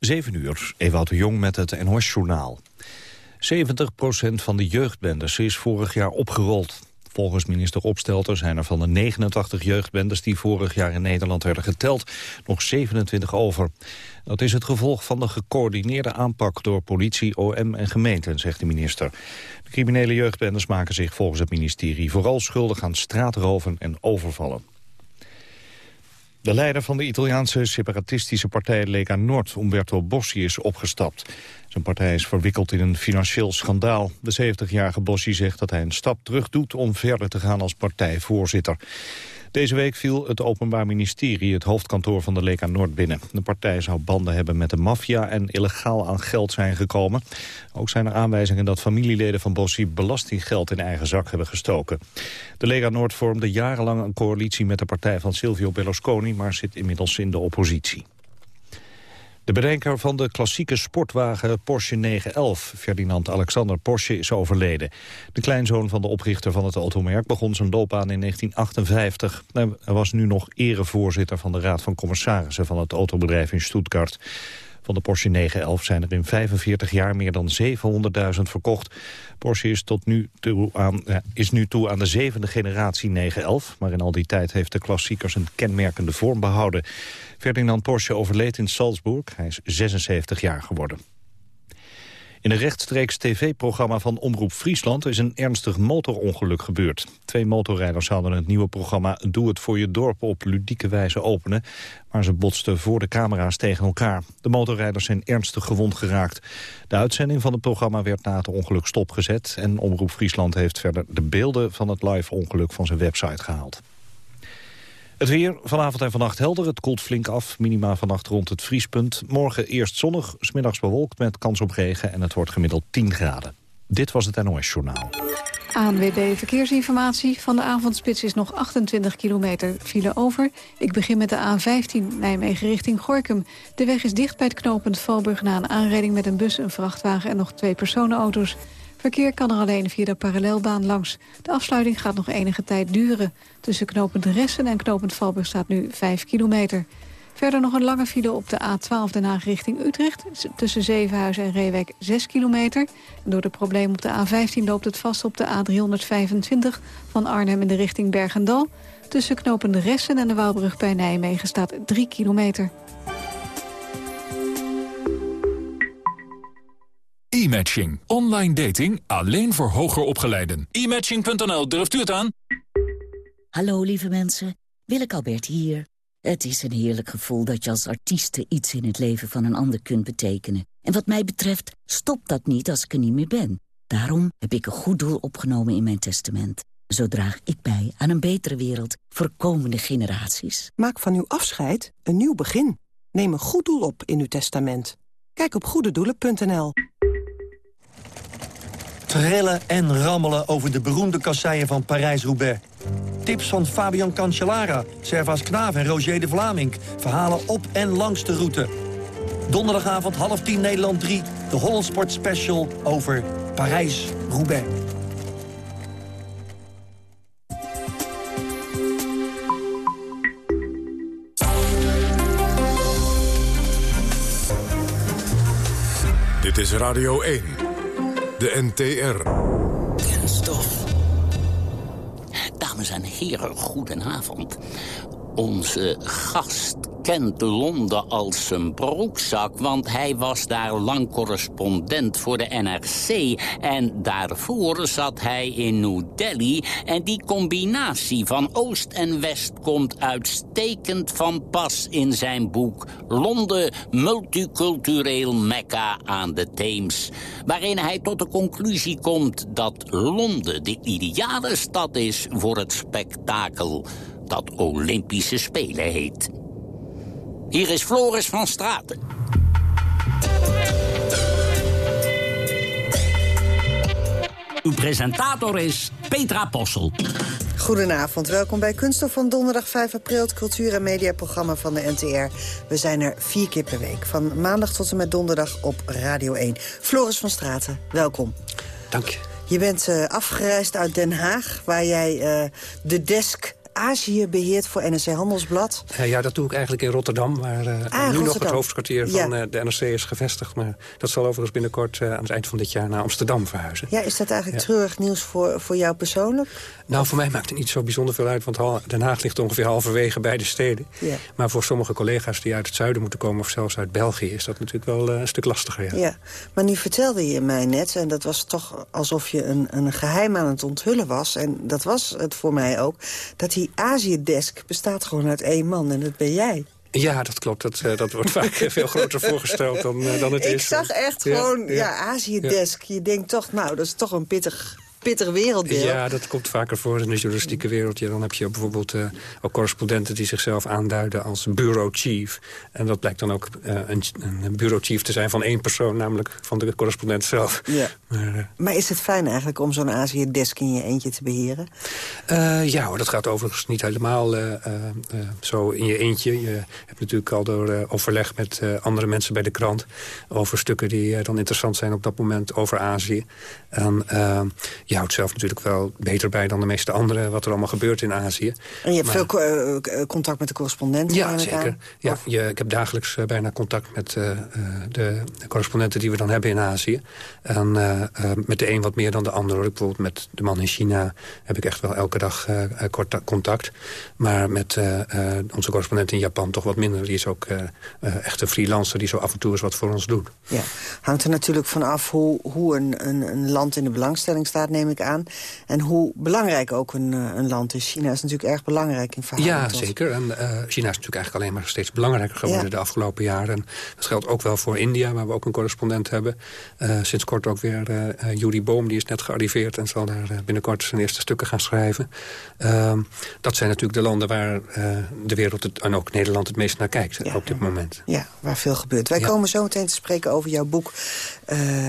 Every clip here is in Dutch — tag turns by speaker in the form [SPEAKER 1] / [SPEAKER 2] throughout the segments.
[SPEAKER 1] 7 uur, Ewout de Jong met het NOS-journaal. 70% van de jeugdbendes is vorig jaar opgerold. Volgens minister Opstelter zijn er van de 89 jeugdbendes... die vorig jaar in Nederland werden geteld, nog 27 over. Dat is het gevolg van de gecoördineerde aanpak... door politie, OM en gemeenten, zegt de minister. De criminele jeugdbendes maken zich volgens het ministerie... vooral schuldig aan straatroven en overvallen. De leider van de Italiaanse separatistische partij Lega Nord, Umberto Bossi, is opgestapt. Zijn partij is verwikkeld in een financieel schandaal. De 70-jarige Bossi zegt dat hij een stap terug doet om verder te gaan als partijvoorzitter. Deze week viel het Openbaar Ministerie het hoofdkantoor van de Lega Noord binnen. De partij zou banden hebben met de maffia en illegaal aan geld zijn gekomen. Ook zijn er aanwijzingen dat familieleden van Bossi belastinggeld in eigen zak hebben gestoken. De Lega Noord vormde jarenlang een coalitie met de partij van Silvio Berlusconi, maar zit inmiddels in de oppositie. De bedenker van de klassieke sportwagen Porsche 911, Ferdinand Alexander Porsche, is overleden. De kleinzoon van de oprichter van het automerk begon zijn loopbaan in 1958. Hij was nu nog erevoorzitter van de Raad van Commissarissen van het autobedrijf in Stuttgart. Van de Porsche 911 zijn er in 45 jaar meer dan 700.000 verkocht. Porsche is, tot nu toe aan, is nu toe aan de zevende generatie 911... maar in al die tijd heeft de klassiekers een kenmerkende vorm behouden. Ferdinand Porsche overleed in Salzburg. Hij is 76 jaar geworden. In een rechtstreeks tv-programma van Omroep Friesland is een ernstig motorongeluk gebeurd. Twee motorrijders zouden het nieuwe programma Doe het voor je dorp op ludieke wijze openen, maar ze botsten voor de camera's tegen elkaar. De motorrijders zijn ernstig gewond geraakt. De uitzending van het programma werd na het ongeluk stopgezet en Omroep Friesland heeft verder de beelden van het live ongeluk van zijn website gehaald. Het weer vanavond en vannacht helder. Het koelt flink af. Minima vannacht rond het vriespunt. Morgen eerst zonnig, smiddags bewolkt met kans op regen... en het wordt gemiddeld 10 graden. Dit was het NOS Journaal.
[SPEAKER 2] ANWB Verkeersinformatie. Van de avondspits is nog 28 kilometer file over. Ik begin met de A15 Nijmegen richting Gorkum. De weg is dicht bij het knooppunt Valburg... na een aanrijding met een bus, een vrachtwagen en nog twee personenauto's. Verkeer kan er alleen via de parallelbaan langs. De afsluiting gaat nog enige tijd duren. Tussen knooppunt Ressen en knooppunt Valburg staat nu 5 kilometer. Verder nog een lange file op de A12 Den Haag richting Utrecht. Tussen Zevenhuizen en Reewijk 6 kilometer. En door de problemen op de A15 loopt het vast op de A325 van Arnhem in de richting Bergendal. Tussen knooppunt Ressen en de Waalbrug bij Nijmegen staat 3 kilometer.
[SPEAKER 3] E-matching. Online dating alleen voor hoger opgeleiden. E-matching.nl, durft u het aan?
[SPEAKER 4] Hallo lieve mensen, Willeke Albert hier. Het is een heerlijk gevoel dat je als artieste iets in het leven van een ander kunt betekenen. En wat mij betreft stopt dat niet als ik er niet meer ben. Daarom heb ik een goed doel opgenomen in mijn testament. Zo draag ik bij aan een betere wereld voor komende generaties.
[SPEAKER 5] Maak van uw afscheid een nieuw begin. Neem een goed doel op in uw testament. Kijk op goededoelen.nl.
[SPEAKER 6] Trillen en rammelen over de beroemde kasseien van Parijs-Roubaix. Tips van Fabian Cancellara, Servaas Knaaf en Roger de Vlaming. Verhalen op en langs de route. Donderdagavond half tien Nederland 3. De Hollandsport Special over Parijs-Roubaix.
[SPEAKER 3] Dit is Radio 1. De NTR.
[SPEAKER 7] Kenstof. Dames en heren, goedenavond. Onze gast kent Londen als zijn broekzak... want hij was daar lang correspondent voor de NRC... en daarvoor zat hij in New Delhi... en die combinatie van Oost en West komt uitstekend van pas in zijn boek... Londen, multicultureel mekka aan de Theems... waarin hij tot de conclusie komt dat Londen de ideale stad is voor het spektakel dat Olympische Spelen heet. Hier is Floris van Straten. Uw presentator is Petra Possel.
[SPEAKER 8] Goedenavond, welkom bij Kunststof van donderdag 5 april... het cultuur- en mediaprogramma van de NTR. We zijn er vier keer per week, van maandag tot en met donderdag op Radio 1. Floris van Straten, welkom.
[SPEAKER 9] Dank je.
[SPEAKER 8] Je bent uh, afgereisd uit Den Haag, waar jij uh, de desk Azië beheert voor NRC Handelsblad.
[SPEAKER 9] ja, dat doe ik eigenlijk in Rotterdam, waar ah, nu nog het hoofdkwartier van de NRC is gevestigd. Maar dat zal overigens binnenkort aan het eind van dit jaar naar Amsterdam verhuizen.
[SPEAKER 8] Ja, is dat eigenlijk treurig nieuws voor, voor jou persoonlijk?
[SPEAKER 9] Nou, voor mij maakt het niet zo bijzonder veel uit, want Den Haag ligt ongeveer halverwege beide steden. Ja. Maar voor sommige collega's die uit het zuiden moeten komen, of zelfs uit België, is dat natuurlijk wel een stuk lastiger. Ja.
[SPEAKER 8] ja, maar nu vertelde je mij net, en dat was toch alsof je een, een geheim aan het onthullen was, en dat was het voor mij ook, dat die Azië-desk bestaat gewoon uit één man, en dat ben jij.
[SPEAKER 9] Ja, dat klopt. Dat, uh, dat wordt vaak veel groter voorgesteld dan, uh, dan het
[SPEAKER 8] ik
[SPEAKER 9] is.
[SPEAKER 8] Ik zag echt gewoon, ja, ja Azië-desk. Je denkt toch, nou, dat is toch een pittig pittig wereldbeeld.
[SPEAKER 9] Ja, dat komt vaker voor in de journalistieke wereld. Ja, dan heb je bijvoorbeeld uh, ook correspondenten die zichzelf aanduiden als bureau chief. En dat blijkt dan ook uh, een, een bureau chief te zijn van één persoon, namelijk van de correspondent zelf.
[SPEAKER 8] Ja. Maar, uh, maar is het fijn eigenlijk om zo'n Azië-desk in je eentje te beheren?
[SPEAKER 9] ja hoor, dat gaat overigens niet helemaal zo in je eentje. Je hebt natuurlijk al door overleg met andere mensen bij de krant... over stukken die dan interessant zijn op dat moment over Azië. En houdt zelf natuurlijk wel beter bij dan de meeste anderen... wat er allemaal gebeurt in Azië.
[SPEAKER 8] En je hebt veel uh, contact met de correspondenten?
[SPEAKER 9] Ja, zeker. Ja, je, ik heb dagelijks uh, bijna contact met uh, de correspondenten die we dan hebben in Azië. En met de een wat meer dan de ander. Bijvoorbeeld met de man in China heb ik echt wel elke dag contact. Maar met onze correspondent in Japan toch wat minder. Die is ook echt een freelancer die zo af en toe eens wat voor ons doet.
[SPEAKER 8] Ja, hangt er natuurlijk vanaf hoe, hoe een, een, een land in de belangstelling staat neem ik aan. En hoe belangrijk ook een, eh, een land is. China is natuurlijk erg belangrijk in verhouding
[SPEAKER 9] Ja, zeker. En uh, China is natuurlijk eigenlijk alleen maar steeds belangrijker geworden de afgelopen jaren. En dat geldt ook wel voor India, waar we ook een correspondent hebben. Uh, sinds kort ook weer uh, Yuri Boom, die is net gearriveerd... en zal daar binnenkort zijn eerste stukken gaan schrijven. Ehm, dat zijn natuurlijk de landen waar de wereld het, en ook Nederland het meest naar kijkt op dit moment.
[SPEAKER 8] Ja, waar veel gebeurt. Wij komen zo meteen te spreken over jouw boek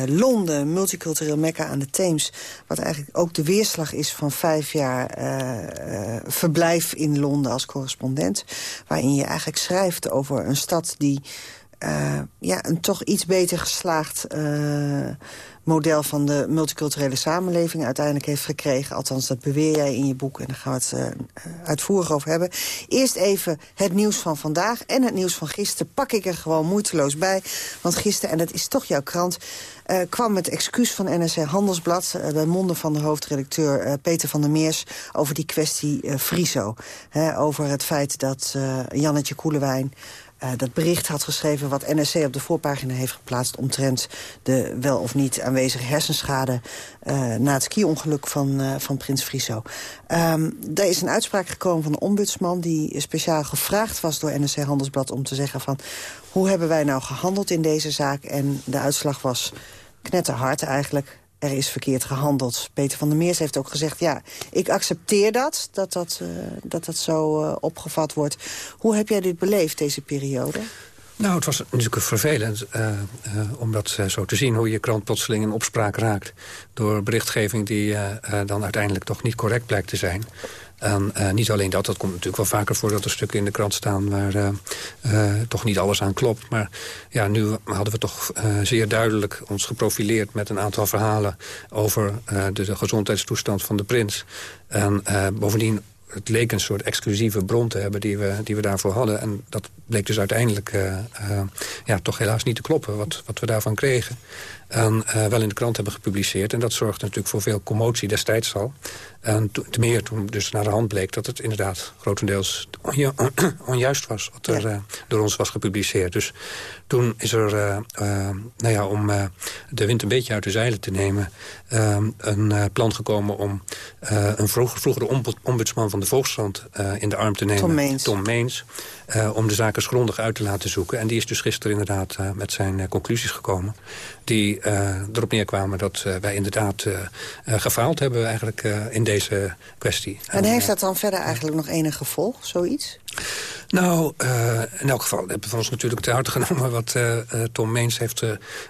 [SPEAKER 8] Londen, multicultureel Mekka aan de Theems... wat eigenlijk ook de weerslag is van vijf jaar uh, verblijf in Londen als correspondent. Waarin je eigenlijk schrijft over een stad die ja, een toch iets beter geslaagd model van de multiculturele samenleving uiteindelijk heeft gekregen. Althans, dat beweer jij in je boek en daar gaan we het uh, uitvoerig over hebben. Eerst even het nieuws van vandaag en het nieuws van gisteren pak ik er gewoon moeiteloos bij. Want gisteren, en dat is toch jouw krant, uh, kwam het excuus van NRC Handelsblad... Uh, bij monden van de hoofdredacteur Peter van der Meers... over die kwestie Friso. over het feit dat Jannetje Koelewijn... Uh, dat bericht had geschreven wat NRC op de voorpagina heeft geplaatst... omtrent de wel of niet aanwezige hersenschade... Uh, na het ski-ongeluk van, uh, van Prins Friso. Um, er is een uitspraak gekomen van de ombudsman... die speciaal gevraagd was door NRC Handelsblad om te zeggen van... hoe hebben wij nou gehandeld in deze zaak? En de uitslag was knetterhard eigenlijk er is verkeerd gehandeld. Peter van der Meers heeft ook gezegd... ja, ik accepteer dat, dat dat, uh, dat, dat zo uh, opgevat wordt. Hoe heb jij dit beleefd, deze periode?
[SPEAKER 9] Nou, het was natuurlijk vervelend uh, om dat zo te zien... hoe je krant plotseling in opspraak raakt... door berichtgeving die dan uiteindelijk toch niet correct blijkt te zijn. En uh, niet alleen dat, dat komt natuurlijk wel vaker voor dat er stukken in de krant staan waar uh, uh, toch niet alles aan klopt. Maar ja, nu hadden we toch zeer duidelijk ons geprofileerd met een aantal verhalen over de, de, gezondheidstoestand van de prins. En bovendien het leek een soort exclusieve bron te hebben die we, die we daarvoor hadden. En dat bleek dus uiteindelijk ja, toch helaas niet te kloppen wat, wat we daarvan kregen. En uh, wel in de krant hebben gepubliceerd. En dat zorgde natuurlijk voor veel commotie destijds al. En te meer toen dus naar de hand bleek dat het inderdaad grotendeels onju onjuist was... wat er ja. door ons was gepubliceerd. Dus toen is er, nou ja, om de wind een beetje uit de zeilen te nemen... een plan gekomen om een vroeg, vroegere ombudsman van de Volkskrant in de arm te nemen.
[SPEAKER 8] Tom Meens.
[SPEAKER 9] Tom Meens om de zaken grondig uit te laten zoeken. En die is dus gisteren inderdaad met zijn conclusies gekomen die erop neerkwamen dat wij inderdaad gefaald hebben eigenlijk in deze kwestie.
[SPEAKER 8] En, en heeft dat dan verder eigenlijk nog enig gevolg, zoiets?
[SPEAKER 9] Nou, uh, in elk geval hebben we ons natuurlijk te harte genomen... wat uh, Tom Meens heeft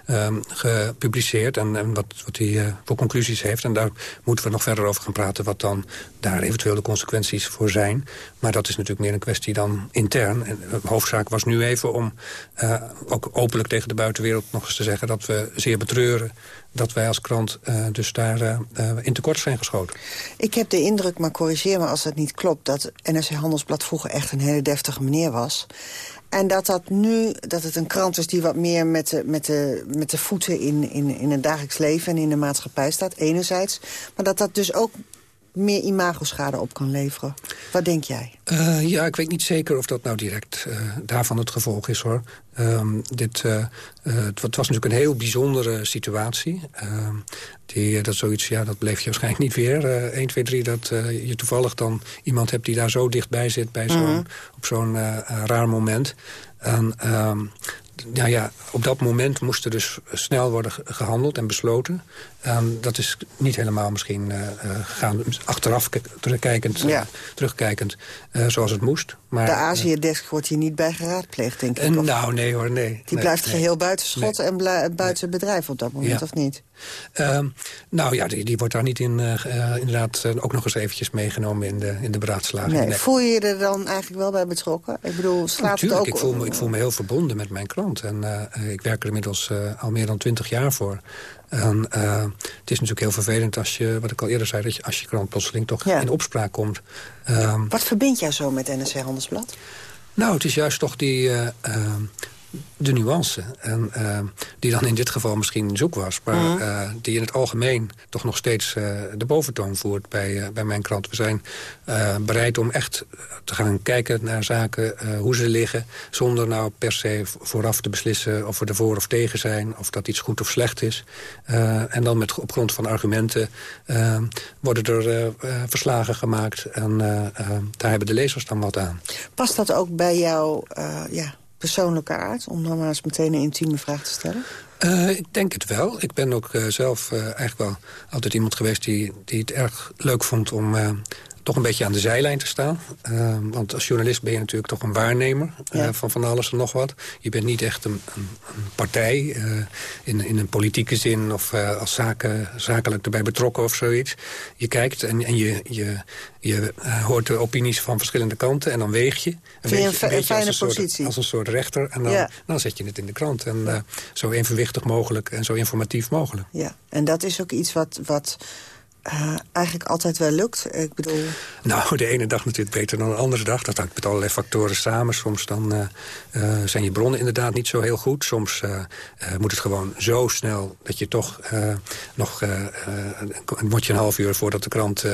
[SPEAKER 9] um, gepubliceerd en, en, wat, wat hij voor conclusies heeft. En daar moeten we nog verder over gaan praten... wat dan daar consequenties consequenties voor zijn. Maar dat is natuurlijk meer een kwestie dan intern. En de hoofdzaak was nu even om ook openlijk tegen de buitenwereld nog eens te zeggen... dat we zeer betreuren dat wij als krant dus daar in tekort zijn geschoten.
[SPEAKER 8] Ik heb de indruk, maar corrigeer me als het niet klopt... dat NRC Handelsblad vroeger echt een hele deftige meneer was. En dat dat nu, dat het een krant is die wat meer met de, met de, met de voeten in, in, in het dagelijks leven en in de maatschappij staat, enerzijds. Maar dat dat dus ook meer imagoschade op kan leveren. Wat denk jij?
[SPEAKER 9] Uh, ja, ik weet niet zeker of dat nou direct uh, daarvan het gevolg is, hoor. Um, dit, uh, het, was natuurlijk een heel bijzondere situatie. Ehm, die, dat zoiets, ja, dat bleef je waarschijnlijk niet weer. 1, 2, 3, dat je toevallig dan iemand hebt die daar zo dichtbij zit... Bij zo'n mm op zo'n raar moment. En, um, ja, ja, op dat moment moest er dus snel worden gehandeld en besloten. Um, dat is niet helemaal misschien uh, gaan, achteraf terugkijkend, ja. terugkijkend uh, zoals het moest. Maar,
[SPEAKER 8] de Azië-desk wordt hier niet bij geraadpleegd, denk ik.
[SPEAKER 9] nou, nee hoor, nee.
[SPEAKER 8] Die blijft geheel buiten schot en buiten het bedrijf op dat moment, ja. of niet?
[SPEAKER 9] Um, nou ja, die, die, wordt daar niet in, inderdaad ook nog eens eventjes meegenomen in de, in de beraadslaging.
[SPEAKER 8] Nee. Voel je je er dan eigenlijk wel bij betrokken? Ik bedoel, slaat
[SPEAKER 9] het
[SPEAKER 8] ook...
[SPEAKER 9] Ik voel, me, ik voel me heel verbonden met mijn krant. En ik werk er inmiddels al meer dan twintig jaar voor. En uh, het is natuurlijk heel vervelend als je, wat ik al eerder zei... dat je, als je krant plotseling toch in opspraak komt.
[SPEAKER 8] Um, wat verbindt jij zo met NRC Handelsblad?
[SPEAKER 9] Nou, het is juist toch die... Uh, uh, de nuance. En, uh, die dan in dit geval misschien zoek was. Maar mm. uh, die in het algemeen toch nog steeds uh, de boventoon voert bij, bij mijn krant. We zijn bereid om echt te gaan kijken naar zaken, hoe ze liggen. Zonder nou per se vooraf te beslissen of we ervoor of tegen zijn. Of dat iets goed of slecht is. en dan met, op grond van argumenten worden er verslagen gemaakt. En daar hebben de lezers dan wat aan.
[SPEAKER 8] Past dat ook bij jou... ja persoonlijke aard? Om dan maar eens meteen een intieme vraag te stellen.
[SPEAKER 9] Uh, ik denk het wel. Ik ben ook uh, zelf uh, eigenlijk wel altijd iemand geweest die, die het erg leuk vond om toch een beetje aan de zijlijn te staan. Uh, want als journalist ben je natuurlijk toch een waarnemer uh, van van alles en nog wat. Je bent niet echt een, een, een partij uh, in, in een politieke zin of als zaken, zakelijk erbij betrokken of zoiets. Je kijkt en, en je, je, je hoort de opinies van verschillende kanten en dan weeg je.
[SPEAKER 8] Een, beetje, een, een fijne
[SPEAKER 9] als
[SPEAKER 8] een positie.
[SPEAKER 9] Soort, als een soort rechter en dan, ja. dan zet je het in de krant. En zo evenwichtig mogelijk en zo informatief mogelijk.
[SPEAKER 8] Ja, en dat is ook iets wat... wat uh, eigenlijk altijd wel lukt? Ik bedoel...
[SPEAKER 9] Nou, de ene dag natuurlijk beter dan de andere dag. Dat hangt met allerlei factoren samen. Soms dan, uh, uh, zijn je bronnen inderdaad niet zo heel goed. Soms moet het gewoon zo snel dat je toch nog... word je een half uur voordat de krant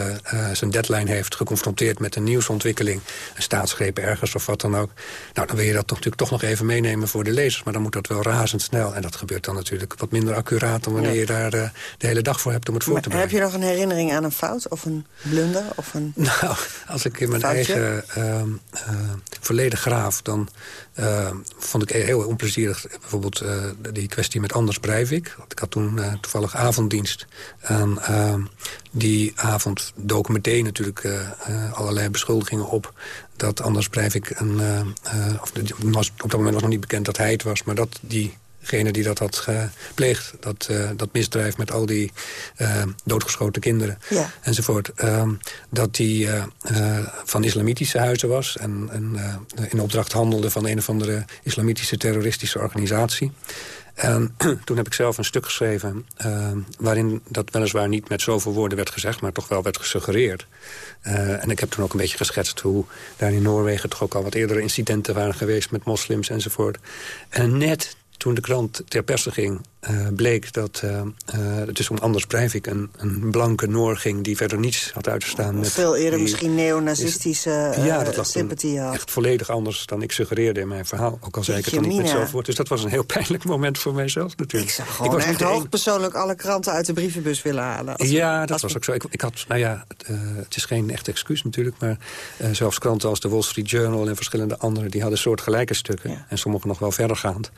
[SPEAKER 9] zijn deadline heeft... geconfronteerd met een nieuwsontwikkeling. Een staatsgreep ergens of wat dan ook. Nou, dan wil je dat toch, natuurlijk toch nog even meenemen voor de lezers. Maar dan moet dat wel razendsnel. En dat gebeurt dan natuurlijk wat minder accuraat... dan wanneer ja. je daar de hele dag voor hebt om het voor
[SPEAKER 8] maar
[SPEAKER 9] te brengen.
[SPEAKER 8] Heb je nog een herinnering aan een fout of een blunder? Of een
[SPEAKER 9] nou, als ik in mijn foutje? eigen uh, uh, verleden graaf... dan uh, vond ik heel onplezierig bijvoorbeeld uh, die kwestie met Anders Breivik. Ik had toen toevallig avonddienst. En die avond doken meteen natuurlijk allerlei beschuldigingen op... dat Anders Breivik een... of, was, op dat moment was nog niet bekend dat hij het was... maar dat die degene die dat had gepleegd. Dat, uh, dat misdrijf met al die uh, doodgeschoten kinderen
[SPEAKER 8] ja.
[SPEAKER 9] enzovoort. Uh, dat die van islamitische huizen was. En, en in opdracht handelde van een of andere islamitische terroristische organisatie. En toen heb ik zelf een stuk geschreven... waarin dat weliswaar niet met zoveel woorden werd gezegd... maar toch wel werd gesuggereerd. en ik heb toen ook een beetje geschetst hoe daar in Noorwegen... toch ook al wat eerdere incidenten waren geweest met moslims enzovoort. En net toen de krant ter perse ging, uh, bleek dat uh, uh, het is om Anders Breivik... Een, een blanke Noor ging die verder niets had uitgestaan. Met
[SPEAKER 8] Veel eerder misschien neonazistische is, ja, dat sympathie had.
[SPEAKER 9] echt volledig anders dan ik suggereerde in mijn verhaal. Ook al zei ik het dan niet met zoveel Dus dat was een heel pijnlijk moment voor mijzelf natuurlijk.
[SPEAKER 8] Ik zou gewoon ik echt hoogpersoonlijk alle kranten uit de brievenbus willen halen.
[SPEAKER 9] Ja, dat was ook zo. Ik, ik, had, nou ja, het is geen echt excuus natuurlijk... maar zelfs kranten als de Wall Street Journal en verschillende andere... die hadden soortgelijke stukken. Ja. En sommige nog wel verdergaand.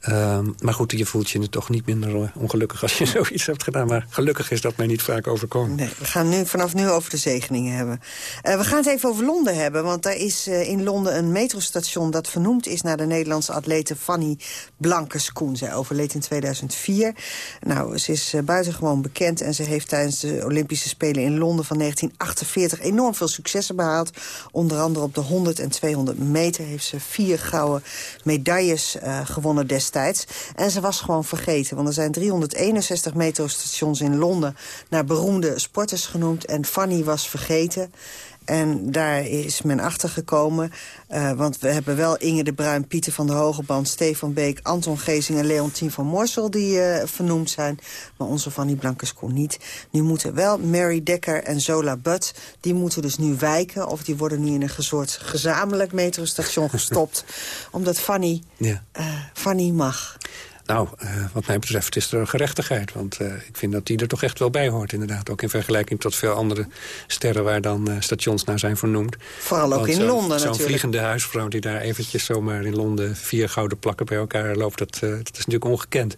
[SPEAKER 9] Ehm, maar goed, je voelt je toch niet minder ongelukkig als je zoiets hebt gedaan. Maar gelukkig is dat mij niet vaak overkomen.
[SPEAKER 8] Nee, we gaan nu vanaf nu over de zegeningen hebben. we gaan het even over Londen hebben. Want daar is in Londen een metrostation dat vernoemd is... naar de Nederlandse atlete Fanny Blankers-Koen. Zij overleed in 2004. Nou, ze is buitengewoon bekend en ze heeft tijdens de Olympische Spelen in Londen van 1948 enorm veel successen behaald. Onder andere op de 100 en 200 meter heeft ze vier gouden medailles uh, gewonnen destijds. En ze was gewoon vergeten, want er zijn 361 metrostations in Londen naar beroemde sporters genoemd. En Fanny was vergeten. En daar is men achter gekomen. Uh, want we hebben wel Inge de Bruin, Pieter van der Hogeband... Stefan Beek, Anton Gezing en Leontien van Morsel... die uh, vernoemd zijn. Maar onze Fanny Blankers kon niet. Nu moeten wel Mary Dekker en Zola Butt... die moeten dus nu wijken. Of die worden nu in een soort gezamenlijk metrostation gestopt. omdat Fanny, ja. uh, Fanny mag.
[SPEAKER 9] Nou, uh, wat mij betreft is er gerechtigheid. Want uh, ik vind dat die er toch echt wel bij hoort, inderdaad. Ook in vergelijking tot veel andere sterren waar dan uh, stations naar zijn vernoemd.
[SPEAKER 8] Vooral ook in zo, Londen
[SPEAKER 9] Zo'n vliegende huisvrouw die daar eventjes zomaar in Londen... vier gouden plakken bij elkaar loopt, dat, dat is natuurlijk ongekend.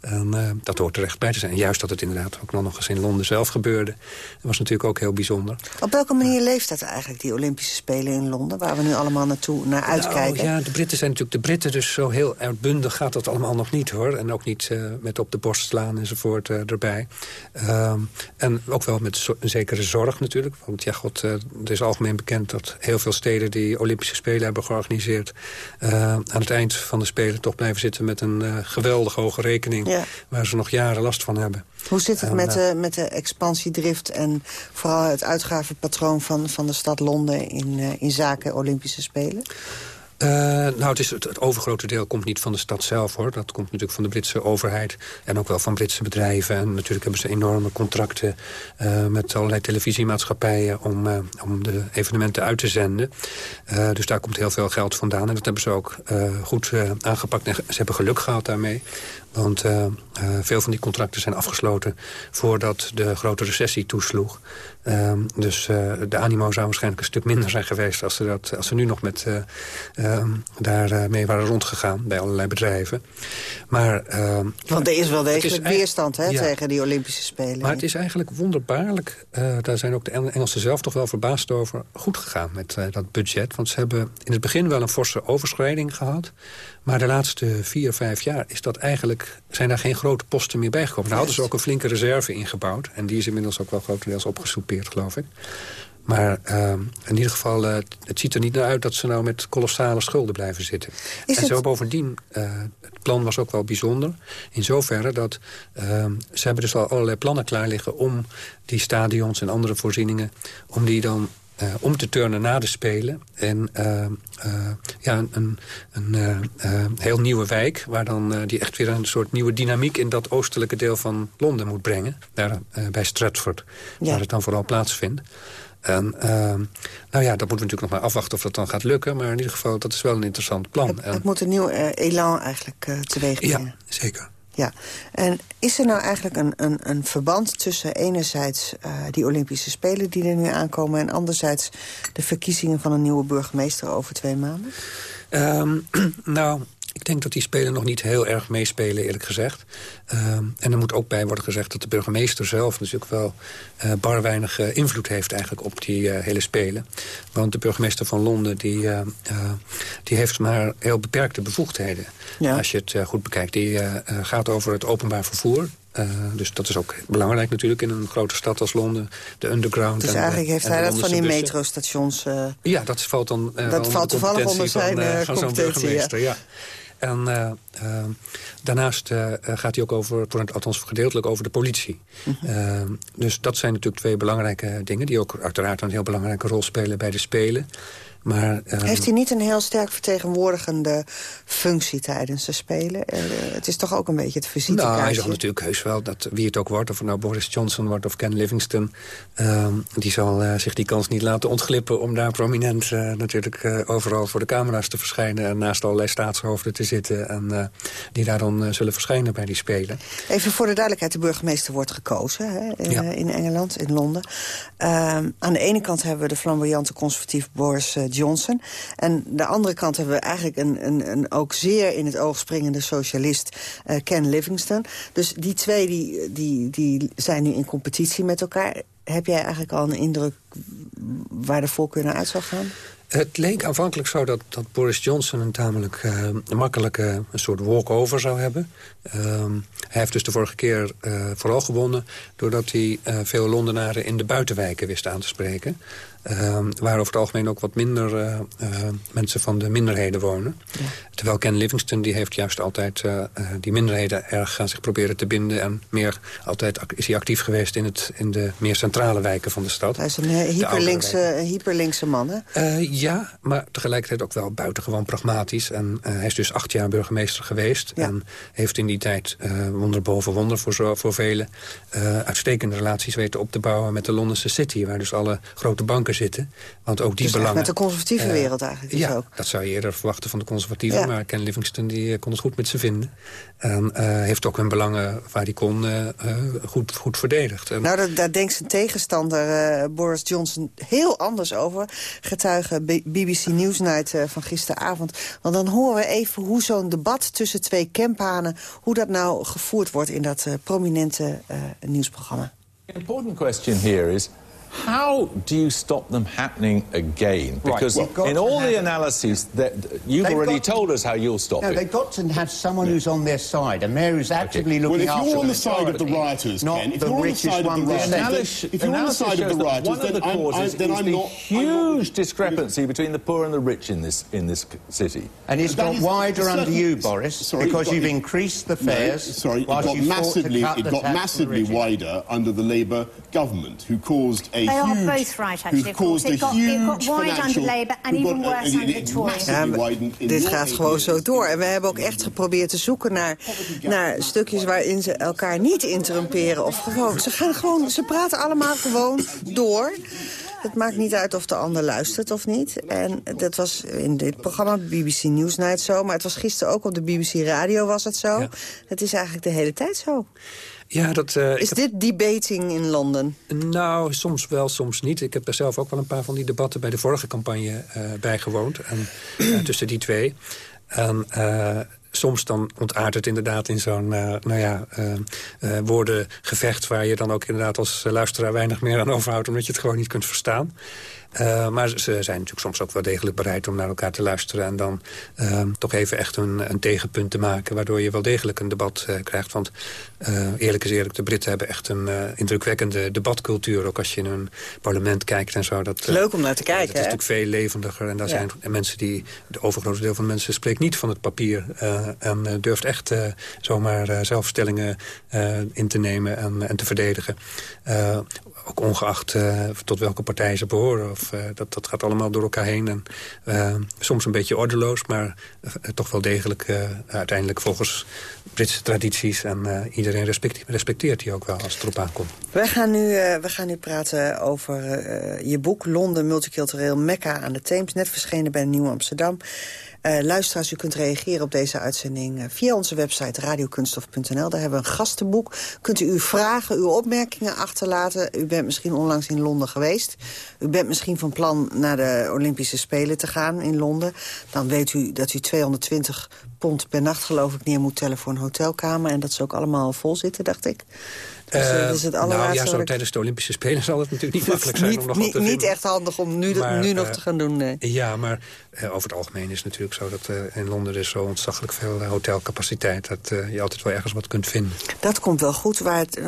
[SPEAKER 9] En dat hoort er echt bij te zijn. En juist dat het inderdaad ook nog eens in Londen zelf gebeurde... dat was natuurlijk ook heel bijzonder.
[SPEAKER 8] Op welke manier leeft dat eigenlijk, die Olympische Spelen in Londen... waar we nu allemaal naartoe naar nou, uitkijken?
[SPEAKER 9] Nou, ja, de Britten zijn natuurlijk de Britten, dus zo heel uitbundig gaat dat allemaal nog niet hoor. En ook niet uh, met op de borst slaan enzovoort uh, erbij. Um, en ook wel met een zekere zorg natuurlijk. Want ja, god, uh, het is algemeen bekend dat heel veel steden... die Olympische Spelen hebben georganiseerd... aan het eind van de Spelen toch blijven zitten met een geweldig hoge rekening... Ja. waar ze nog jaren last van hebben.
[SPEAKER 8] Hoe zit het en, met, de, met de expansiedrift... en vooral het uitgavenpatroon van, van de stad Londen in, in zaken Olympische Spelen?
[SPEAKER 9] Uh, nou, het, is, het, overgrote deel komt niet van de stad zelf, hoor. Dat komt natuurlijk van de Britse overheid en ook wel van Britse bedrijven. En natuurlijk hebben ze enorme contracten uh, met allerlei televisiemaatschappijen... om, uh, om de evenementen uit te zenden. dus daar komt heel veel geld vandaan. En dat hebben ze ook goed aangepakt. En ze hebben geluk gehad daarmee. Want uh, uh, veel van die contracten zijn afgesloten voordat de grote recessie toesloeg. Uh, dus uh, de animo zou waarschijnlijk een stuk minder zijn geweest... als ze, dat, als ze nu nog met, ehm, daar mee waren rondgegaan bij allerlei bedrijven. Maar, ehm,
[SPEAKER 8] Want er is wel degelijk weerstand hè, tegen die Olympische Spelen.
[SPEAKER 9] Maar het is eigenlijk wonderbaarlijk, daar zijn ook de Engelsen zelf toch wel verbaasd over... goed gegaan met dat budget. Want ze hebben in het begin wel een forse overschrijding gehad... Maar de laatste vier, vijf jaar is dat eigenlijk, zijn daar geen grote posten meer bijgekomen. Daar hadden ze ook een flinke reserve ingebouwd. En die is inmiddels ook wel grotendeels opgesoupeerd, geloof ik. Maar uh, in ieder geval, uh, het ziet er niet naar uit dat ze nou met kolossale schulden blijven zitten. Is en het... zo bovendien, uh, het plan was ook wel bijzonder. In zoverre dat ehm, ze hebben dus al allerlei plannen klaar liggen... om die stadions en andere voorzieningen, om die dan uh, om te turnen na de Spelen. En uh, uh, ja, een, een heel nieuwe wijk... waar dan die echt weer een soort nieuwe dynamiek... in dat oostelijke deel van Londen moet brengen. Daar bij Stratford, ja. waar het dan vooral plaatsvindt. En nou ja, dat moeten we natuurlijk nog maar afwachten of dat dan gaat lukken. Maar in ieder geval, dat is wel een interessant plan.
[SPEAKER 8] Het, het moet een nieuw elan eigenlijk teweeg brengen.
[SPEAKER 9] Ja, zeker.
[SPEAKER 8] Ja, en is er nou eigenlijk een, een, een verband tussen enerzijds uh, die Olympische Spelen die er nu aankomen... en anderzijds de verkiezingen van een nieuwe burgemeester over twee maanden?
[SPEAKER 9] Um, nou, ik denk dat die spelen nog niet heel erg meespelen, eerlijk gezegd. Uh, en er moet ook bij worden gezegd dat de burgemeester zelf... natuurlijk wel uh, bar weinig uh, invloed heeft eigenlijk op die uh, hele spelen. Want de burgemeester van Londen die, die heeft maar heel beperkte bevoegdheden. Ja. Als je het goed bekijkt. Die gaat over het openbaar vervoer. Uh, dus dat is ook belangrijk natuurlijk in een grote stad als Londen. De underground.
[SPEAKER 8] Dus
[SPEAKER 9] en,
[SPEAKER 8] eigenlijk heeft hij dat van die metrostations... Uh,
[SPEAKER 9] ja, dat valt dan
[SPEAKER 8] uh, dat valt toevallig onder zijn
[SPEAKER 9] van, burgemeester. Ja. ja. En uh, uh, daarnaast uh, gaat hij ook over, althans gedeeltelijk over de politie. -hmm. dus dat zijn natuurlijk twee belangrijke dingen... die ook uiteraard een heel belangrijke rol spelen bij de Spelen. Maar,
[SPEAKER 8] uh, Heeft hij niet een heel sterk vertegenwoordigende functie tijdens de Spelen? Uh, het is toch ook een beetje het visitekaartje?
[SPEAKER 9] Nou, hij zal natuurlijk heus wel, dat, wie het ook wordt... of het nou Boris Johnson wordt of Ken Livingstone... Uh, die zal eh, zich die kans niet laten ontglippen... om daar prominent eh, natuurlijk overal voor de camera's te verschijnen... en naast allerlei staatshoofden te zitten... en die daar dan zullen verschijnen bij die Spelen.
[SPEAKER 8] Even voor de duidelijkheid, de burgemeester wordt gekozen hè, in, in Engeland, in Londen. Ehm, aan de ene kant hebben we de flamboyante conservatief Boris Johnson. En de andere kant hebben we eigenlijk een, een, een ook zeer in het oog springende socialist uh, Ken Livingston. Dus die twee die, die, die zijn nu in competitie met elkaar. Heb jij eigenlijk al een indruk waar de voorkeur naar uit zal gaan?
[SPEAKER 9] Het leek aanvankelijk zo dat, dat Boris Johnson een tamelijk uh, makkelijke een soort walkover zou hebben. Ehm, hij heeft dus de vorige keer uh, vooral gewonnen... doordat hij veel Londenaren in de buitenwijken wist aan te spreken. Uh, waar over het algemeen ook wat minder uh, uh, mensen van de minderheden wonen. Ja. Terwijl Ken Livingston die heeft juist altijd die minderheden erg aan zich proberen te binden. En meer altijd is hij actief geweest in, het, in de meer centrale wijken van de stad.
[SPEAKER 8] Hij is een hyperlinkse, hyperlinkse man, hè?
[SPEAKER 9] ja, maar tegelijkertijd ook wel buitengewoon pragmatisch. En hij is dus acht jaar burgemeester geweest. Ja. En heeft in die tijd wonder boven wonder voor, zo, voor velen... uitstekende relaties weten op te bouwen met de Londense City. Waar dus alle grote banken zitten. Want ook die
[SPEAKER 8] dus
[SPEAKER 9] belangen...
[SPEAKER 8] met de conservatieve uh, wereld eigenlijk dus
[SPEAKER 9] ja,
[SPEAKER 8] ook.
[SPEAKER 9] dat zou je eerder verwachten van de conservatieven. Ja. Maar Ken Livingston die, eh, kon het goed met ze vinden. En uh, heeft ook hun belangen waar hij kon uh, goed, goed verdedigd. En
[SPEAKER 8] nou, daar, daar denkt zijn tegenstander Boris Johnson heel anders over. Getuige B BBC Newsnight van gisteravond. Want dan horen we even hoe zo'n debat tussen twee campanen... hoe dat nou gevoerd wordt in dat prominente nieuwsprogramma.
[SPEAKER 10] The important question here is how do you stop them happening again? Because
[SPEAKER 11] right. well,
[SPEAKER 10] in all the analyses, that you've already told us how you'll stop
[SPEAKER 11] no,
[SPEAKER 10] it.
[SPEAKER 11] they've got to have someone who's on their side, a mayor who's actively
[SPEAKER 12] okay.
[SPEAKER 11] looking
[SPEAKER 12] well, if
[SPEAKER 11] after
[SPEAKER 12] you're on the
[SPEAKER 11] them.
[SPEAKER 12] side of the rioters,
[SPEAKER 11] not
[SPEAKER 12] Ken, if
[SPEAKER 11] the
[SPEAKER 12] you're on the side
[SPEAKER 11] one
[SPEAKER 12] of the
[SPEAKER 11] percent.
[SPEAKER 12] rioters, if you're on the side of the rioters,
[SPEAKER 10] one of the
[SPEAKER 12] then,
[SPEAKER 10] causes
[SPEAKER 12] I'm, I, then
[SPEAKER 10] is
[SPEAKER 12] I'm
[SPEAKER 10] the
[SPEAKER 12] not
[SPEAKER 10] huge not, discrepancy between the poor and the rich in this in this city.
[SPEAKER 11] And it's got wider under you, Boris, because you've increased the fares.
[SPEAKER 12] Sorry, it got massively, it got massively wider under the Labour government, who caused a
[SPEAKER 13] they
[SPEAKER 12] huge.
[SPEAKER 13] Are both right, actually.
[SPEAKER 12] Caused
[SPEAKER 13] it, got,
[SPEAKER 12] huge
[SPEAKER 13] it got wide under Labour and even worse under Tories.
[SPEAKER 8] Ja, dit gaat gewoon zo door. En we hebben ook echt geprobeerd te zoeken naar, naar stukjes waarin ze elkaar niet interrumperen. Of gewoon, ze gaan gewoon, ze praten allemaal gewoon door. Het maakt niet uit of de ander luistert of niet. En dat was in dit programma, BBC Newsnight zo. Maar het was gisteren ook op de BBC Radio was het zo. Ja. Het is eigenlijk de hele tijd zo.
[SPEAKER 9] Ja, dat, uh,
[SPEAKER 8] is dit debating in Londen?
[SPEAKER 9] Nou, soms wel, soms niet. Ik heb er zelf ook wel een paar van die debatten bij de vorige campagne uh, bijgewoond. En, uh, tussen die twee. En soms dan ontaart het inderdaad in zo'n uh, nou ja, uh, uh, woordengevecht... waar je dan ook inderdaad als luisteraar weinig meer aan overhoudt... omdat je het gewoon niet kunt verstaan. Uh, maar ze zijn natuurlijk soms ook wel degelijk bereid om naar elkaar te luisteren... en dan uh, toch even echt een, een, tegenpunt te maken... waardoor je wel degelijk een debat uh, krijgt. Want eerlijk is eerlijk, de Britten hebben echt een indrukwekkende debatcultuur. Ook als je in een parlement kijkt en zo. Dat,
[SPEAKER 8] Leuk om naar te kijken,
[SPEAKER 9] Het is natuurlijk veel levendiger. En daar ja. zijn mensen die, de overgrote deel van de mensen spreekt niet van het papier... en durft echt zomaar zelfstellingen in te nemen en, en te verdedigen ook ongeacht uh, tot welke partij ze behoren. Of, uh, dat, dat gaat allemaal door elkaar heen. En, uh, soms een beetje ordeloos, maar toch wel degelijk uiteindelijk volgens Britse tradities. En iedereen respecteert, respecteert die ook wel als het erop aankomt.
[SPEAKER 8] We gaan nu, we gaan nu praten over je boek Londen Multicultureel Mekka aan de Theems. Net verschenen bij Nieuw Amsterdam. Uh, luisteraars, u kunt reageren op deze uitzending uh, via onze website radiokunstof.nl. Daar hebben we een gastenboek. Kunt u uw vragen, uw opmerkingen achterlaten. U bent misschien onlangs in Londen geweest. U bent misschien van plan naar de Olympische Spelen te gaan in Londen. Dan weet u dat u 220 pond per nacht geloof ik neer moet tellen voor een hotelkamer. En dat ze ook allemaal vol zitten, dacht ik.
[SPEAKER 9] Dus, uh, dat is het nou ja, zo tijdens de Olympische Spelen zal het natuurlijk niet makkelijk zijn
[SPEAKER 8] niet,
[SPEAKER 9] om nog
[SPEAKER 8] niet,
[SPEAKER 9] te
[SPEAKER 8] Niet echt handig om nu, maar, nu nog uh, te gaan doen, nee.
[SPEAKER 9] Ja, maar uh, over het algemeen is het natuurlijk zo dat in Londen is zo ontzaglijk veel hotelcapaciteit... dat je altijd wel ergens wat kunt vinden.
[SPEAKER 8] Dat komt wel goed. Waar het,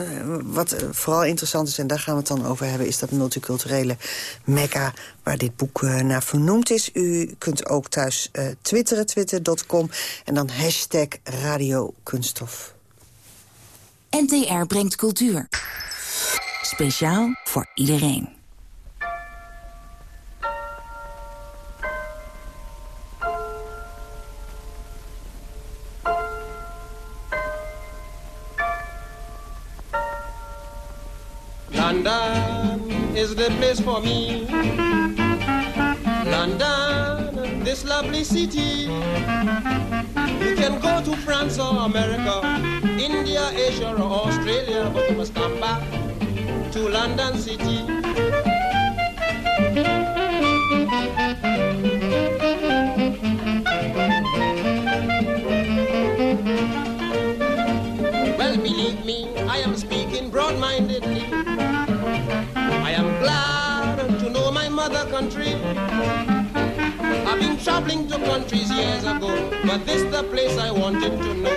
[SPEAKER 8] wat vooral interessant is, en daar gaan we het dan over hebben... is dat multiculturele mekka waar dit boek naar vernoemd is. U kunt ook thuis twitteren, twitter.com... en dan hashtag radiokunststof.
[SPEAKER 14] NTR brengt cultuur. Speciaal voor iedereen.
[SPEAKER 15] London is the place for me. London, this lovely city. You can go to France or America, India, Asia or Australia, but you must come back to London City. Well, believe me, I am speaking broad-mindedly. I am glad to know my mother country. I've been traveling to countries years ago, but this the place I wanted to know.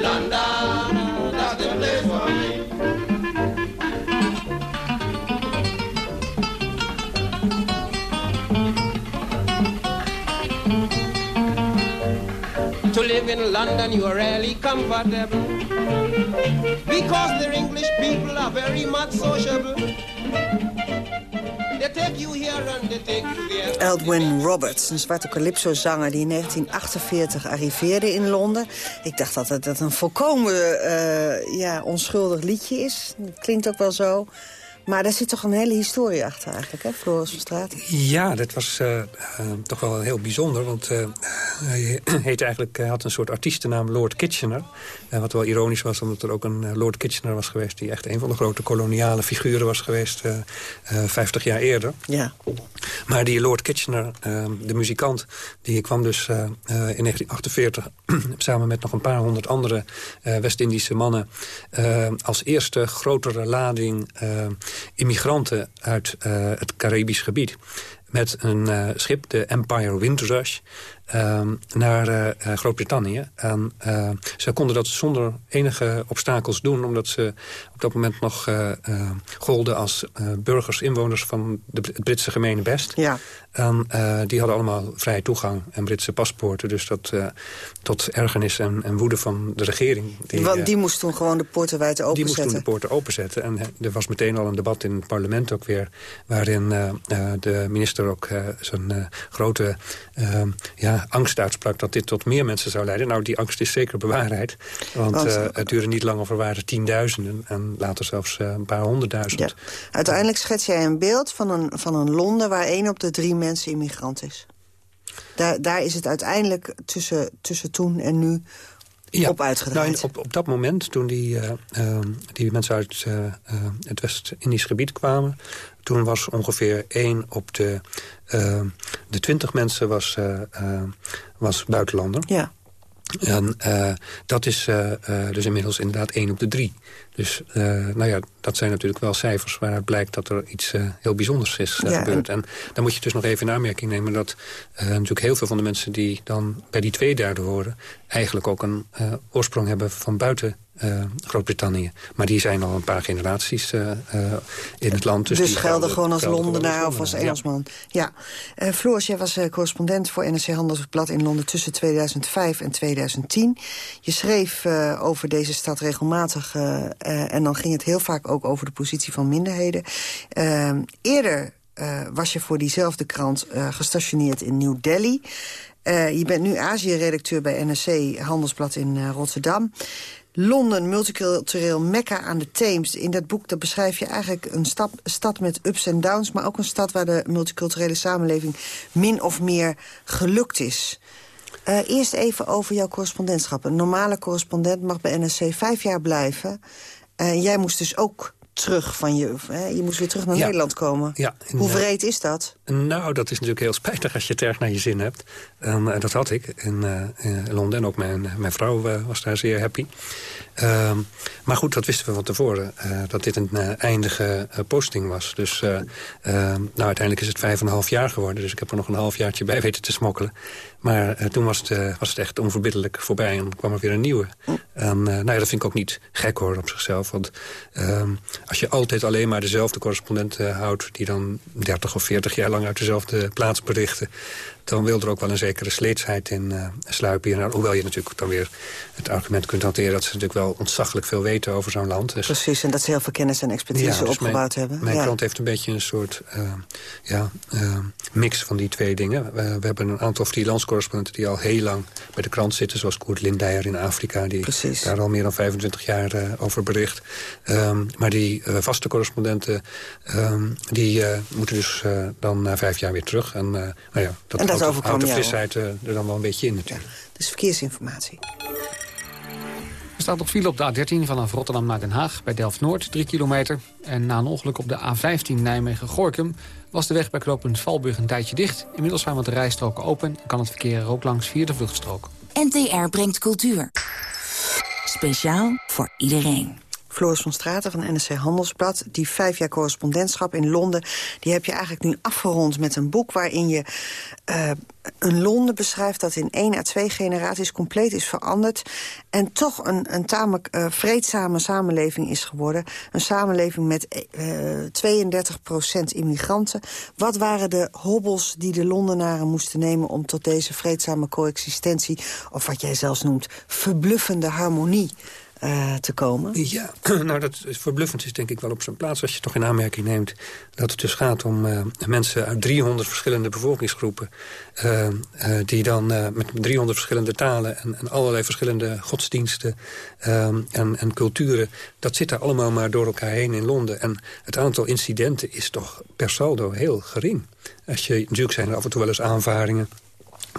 [SPEAKER 15] London, that's the place for me. To live in London, you are really comfortable. Because the English people are very much sociable.
[SPEAKER 8] Eldwin Roberts, een zwarte calypso-zanger die in 1948 arriveerde in Londen. Ik dacht dat het een volkomen eh, ja, onschuldig liedje is. Klinkt ook wel zo. Maar daar zit toch een hele historie achter eigenlijk, hè, Floris van Straat?
[SPEAKER 9] Ja, dat was uh, uh, toch wel heel bijzonder. Want uh, hij heette eigenlijk, hij had een soort artiestennaam Lord Kitchener. wat wel ironisch was, omdat er ook een Lord Kitchener was geweest... die echt een van de grote koloniale figuren was geweest, 50 jaar eerder.
[SPEAKER 8] Ja.
[SPEAKER 9] Maar die Lord Kitchener, de muzikant, die kwam dus in 1948... samen met nog een paar honderd andere West-Indische mannen... als eerste grotere lading immigranten uit uh, het Caribisch gebied met een uh, schip, de Empire Windrush, naar uh, Groot-Brittannië. En zij konden dat zonder enige obstakels doen... omdat ze op dat moment nog golden als burgers, inwoners... van de, het Britse gemene best.
[SPEAKER 8] Ja.
[SPEAKER 9] En die hadden allemaal vrije toegang en Britse paspoorten. Dus dat tot ergernis en, en, woede van de regering.
[SPEAKER 8] Die, Want die moest toen gewoon de poorten wijd openzetten?
[SPEAKER 9] Die moest toen de poorten openzetten. En er was meteen al een debat in het parlement ook weer... waarin de minister ook zijn grote ja, angst uitsprak dat dit tot meer mensen zou leiden. Nou, die angst is zeker bewaarheid. Want, want uh, het duurde niet lang of er waren tienduizenden... en later zelfs uh, een paar honderdduizend. Ja.
[SPEAKER 8] Uiteindelijk schets jij een beeld van een, van een Londen... waar één op de drie mensen immigrant is. Daar, daar is het uiteindelijk tussen, tussen toen en nu ja, op uitgedraaid.
[SPEAKER 9] Nou, op, op dat moment, toen die, uh, die mensen uit uh, het West-Indisch gebied kwamen... toen was ongeveer één op de, de twintig mensen was, was buitenlander.
[SPEAKER 8] Ja.
[SPEAKER 9] En dat is dus inmiddels inderdaad één op de drie. Dus nou ja, dat zijn natuurlijk wel cijfers waaruit blijkt dat er iets heel bijzonders is ja, gebeurd. En... en dan moet je dus nog even in aanmerking nemen dat natuurlijk heel veel van de mensen die dan bij die twee derde horen eigenlijk ook een uh, oorsprong hebben van buiten uh, Groot-Brittannië. Maar die zijn al een paar generaties uh, in het land.
[SPEAKER 8] Dus, dus die gelden, gewoon als Londenaar of als Engelsman. Ja. ja. Floors, jij was correspondent voor NRC Handelsblad in Londen tussen 2005 en 2010. Je schreef over deze stad regelmatig en dan ging het heel vaak ook over de positie van minderheden. eerder was je voor diezelfde krant gestationeerd in New Delhi... Je bent nu Azië-redacteur bij NRC Handelsblad in Rotterdam. Londen, multicultureel mekka aan de Theems. In dat boek dat beschrijf je eigenlijk een stad, met ups en downs... maar ook een stad waar de multiculturele samenleving min of meer gelukt is. Uh, eerst even over jouw correspondentschap. Een normale correspondent mag bij NRC vijf jaar blijven. Uh, jij moest dus ook terug van je... Hè? Je moest weer terug naar Nederland komen.
[SPEAKER 9] Ja,
[SPEAKER 8] Hoe vreed is dat?
[SPEAKER 9] Nou, dat is natuurlijk heel spijtig als je het erg naar je zin hebt. En uh, dat had ik in, uh, in, Londen. En ook mijn, mijn vrouw uh, was daar zeer happy. Ehm, maar goed, dat wisten we van tevoren. dat dit een eindige posting was. Dus ehm, nou, uiteindelijk is het vijf en een half jaar geworden. Dus ik heb er nog een half jaartje bij weten te smokkelen. Maar toen was het, was het echt onverbiddelijk voorbij. En kwam er weer een nieuwe. En nou ja, dat vind ik ook niet gek hoor op zichzelf. Want ehm, als je altijd alleen maar dezelfde correspondenten houdt... die dan 30 of 40 jaar lang uit dezelfde plaats berichten dan wil er ook wel een zekere sleetsheid in uh, sluipen. Nou, hoewel je natuurlijk dan weer het argument kunt hanteren... dat ze natuurlijk wel ontzaglijk veel weten over zo'n land.
[SPEAKER 8] Dus, Precies, en dat ze heel veel kennis en expertise ja, dus opgebouwd
[SPEAKER 9] mijn,
[SPEAKER 8] hebben.
[SPEAKER 9] Mijn
[SPEAKER 8] ja.
[SPEAKER 9] krant heeft een beetje een soort uh, ja, uh, mix van die twee dingen. we hebben een aantal freelance correspondenten die al heel lang bij de krant zitten... zoals Koert Lindeyer in Afrika, die
[SPEAKER 8] Precies.
[SPEAKER 9] daar al meer dan 25 jaar over bericht. Um, maar die vaste correspondenten, um, die moeten dus dan na vijf jaar weer terug. En, nou ja, dat,
[SPEAKER 8] en dat
[SPEAKER 9] houdt, houdt de frisheid er dan wel een beetje in natuurlijk.
[SPEAKER 8] Ja, dus verkeersinformatie.
[SPEAKER 16] Er staat nog file op de A13 vanaf Rotterdam naar Den Haag... bij Delft-Noord, 3 kilometer. En na een ongeluk op de A15 Nijmegen-Gorkum... was de weg bij knooppunt Valburg een tijdje dicht. Inmiddels zijn wat de rijstroken open... en kan het verkeer er ook langs via de vluchtstrook.
[SPEAKER 14] NTR brengt cultuur. Speciaal voor iedereen.
[SPEAKER 8] Floris van Straten van NSC Handelsblad. Die vijf jaar correspondentschap in Londen... die heb je eigenlijk nu afgerond met een boek... waarin je uh, een Londen beschrijft dat in één à twee generaties compleet is veranderd... en toch een, een tamelijk uh, vreedzame samenleving is geworden. Een samenleving met uh, 32% immigranten. Wat waren de hobbels die de Londenaren moesten nemen... om tot deze vreedzame coexistentie, of wat jij zelfs noemt... verbluffende harmonie uh, te komen?
[SPEAKER 9] Ja, nou dat is verbluffend is denk ik wel op zijn plaats... als je toch in aanmerking neemt dat het dus gaat om uh, mensen uit 300 verschillende bevolkingsgroepen... Uh, die dan met 300 verschillende talen en, en allerlei verschillende godsdiensten en, en, culturen... dat zit daar allemaal maar door elkaar heen in Londen. En het aantal incidenten is toch per saldo heel gering. Als je, natuurlijk zijn er af en toe wel eens aanvaringen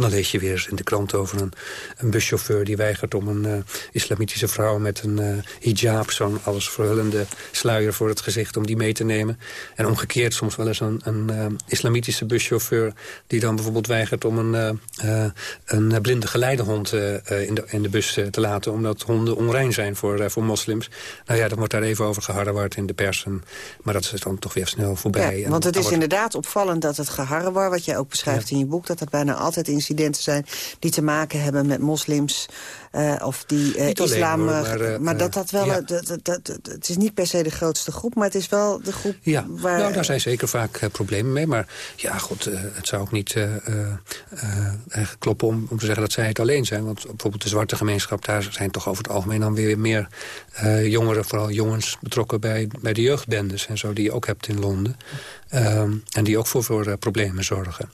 [SPEAKER 9] dan lees je weer eens in de krant over een, een buschauffeur... die weigert om een uh, islamitische vrouw met een uh, hijab... zo'n allesverhullende sluier voor het gezicht, om die mee te nemen. En omgekeerd soms wel eens een, een uh, islamitische buschauffeur... die dan bijvoorbeeld weigert om een, een blinde geleidehond in, de, in de bus te laten... omdat honden onrein zijn voor, voor moslims. Nou ja, dan wordt daar even over geharreward in de pers. maar dat is dan toch weer snel voorbij.
[SPEAKER 8] Ja, want het is inderdaad opvallend dat het geharrewar... wat jij ook beschrijft in je boek, dat dat bijna altijd in incidenten zijn die te maken hebben met moslims of die uh, islam...
[SPEAKER 9] Hoor, maar,
[SPEAKER 8] maar, dat dat wel... Ja. Dat, dat, dat, het is niet per se de grootste groep, maar het is wel de groep
[SPEAKER 9] ja.
[SPEAKER 8] waar...
[SPEAKER 9] Nou, daar zijn zeker vaak problemen mee. Maar ja, goed, het zou ook niet kloppen om, om te zeggen dat zij het alleen zijn. Want bijvoorbeeld de zwarte gemeenschap... daar zijn toch over het algemeen dan weer meer jongeren... vooral jongens betrokken bij, bij de jeugdbendes en zo... die je ook hebt in Londen. Um, en die ook voor, voor problemen zorgen.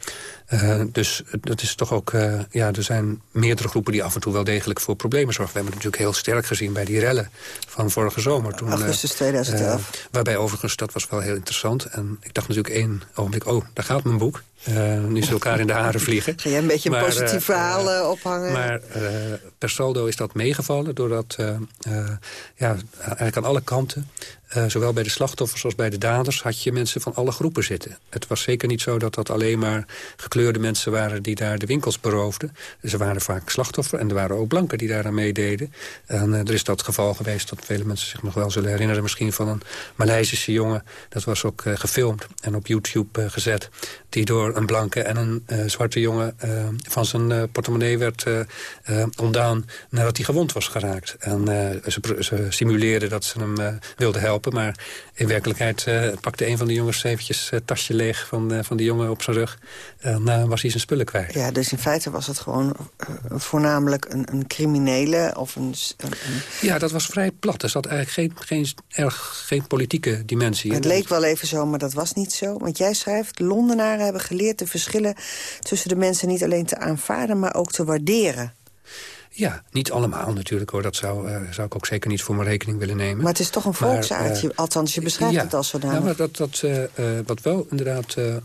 [SPEAKER 9] Uh, dus dat is toch ook... Uh, ja, er zijn meerdere groepen die af en toe wel degelijk voor problemen zorgen. We hebben het natuurlijk heel sterk gezien bij die rellen van vorige zomer. Toen,
[SPEAKER 8] Augustus 2011.
[SPEAKER 9] Uh, waarbij overigens, dat was wel heel interessant. En ik dacht natuurlijk één ogenblik, oh, daar gaat mijn boek. Uh, nu ze elkaar in de haren vliegen.
[SPEAKER 8] Ga jij een beetje maar, een positief uh, verhaal uh, ophangen?
[SPEAKER 9] Maar per saldo is dat meegevallen. Doordat ja, eigenlijk aan alle kanten... zowel bij de slachtoffers als bij de daders... had je mensen van alle groepen zitten. Het was zeker niet zo dat dat alleen maar gekleurde mensen waren... die daar de winkels beroofden. Ze waren vaak slachtoffer en er waren ook blanken die daar aan meededen. En er is dat geval geweest dat vele mensen zich nog wel zullen herinneren... misschien van een Maleisische jongen. Dat was ook gefilmd en op YouTube gezet. Die door een blanke en een uh, zwarte jongen uh, van zijn uh, portemonnee werd ontdaan nadat hij gewond was geraakt. En ze, ze simuleerden dat ze hem wilden helpen, maar in werkelijkheid pakte een van de jongens eventjes het tasje leeg van, van die jongen op zijn rug. En was hij zijn spullen kwijt.
[SPEAKER 8] Ja, dus in feite was het gewoon voornamelijk een, een criminele of een, een,
[SPEAKER 9] Ja, dat was vrij plat. Er zat eigenlijk geen, geen, erg, geen politieke dimensie.
[SPEAKER 8] Het leek wel even zo, maar dat was niet zo. Want jij schrijft, Londenaren hebben geleerd de verschillen tussen de mensen niet alleen te aanvaarden... maar ook te waarderen.
[SPEAKER 9] Ja, niet allemaal natuurlijk hoor. Dat zou, uh, zou ik ook zeker niet voor mijn rekening willen nemen.
[SPEAKER 8] Maar het is toch een volksaard, uh, althans je beschrijft
[SPEAKER 9] ja,
[SPEAKER 8] het als zodanig.
[SPEAKER 9] Nou, maar dat, dat, uh, wat wel inderdaad een,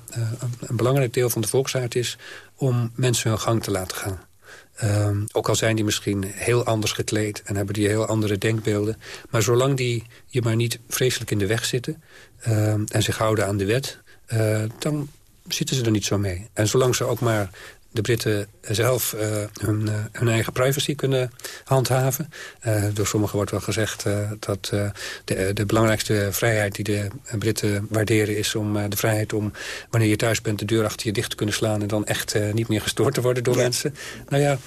[SPEAKER 9] een belangrijk deel van de volksaard is... om mensen hun gang te laten gaan. Um, ook al zijn die misschien heel anders gekleed en hebben die heel andere denkbeelden. Maar zolang die je maar niet vreselijk in de weg zitten... Um, en zich houden aan de wet... dan zitten ze er niet zo mee. En zolang ze ook maar de Britten zelf uh, hun, uh, hun, eigen privacy kunnen handhaven. Uh, door sommigen wordt wel gezegd dat de, de, belangrijkste vrijheid die de Britten waarderen... is om de vrijheid om, wanneer je thuis bent, de deur achter je dicht te kunnen slaan... en dan echt niet meer gestoord te worden door ja. mensen. Nou ja,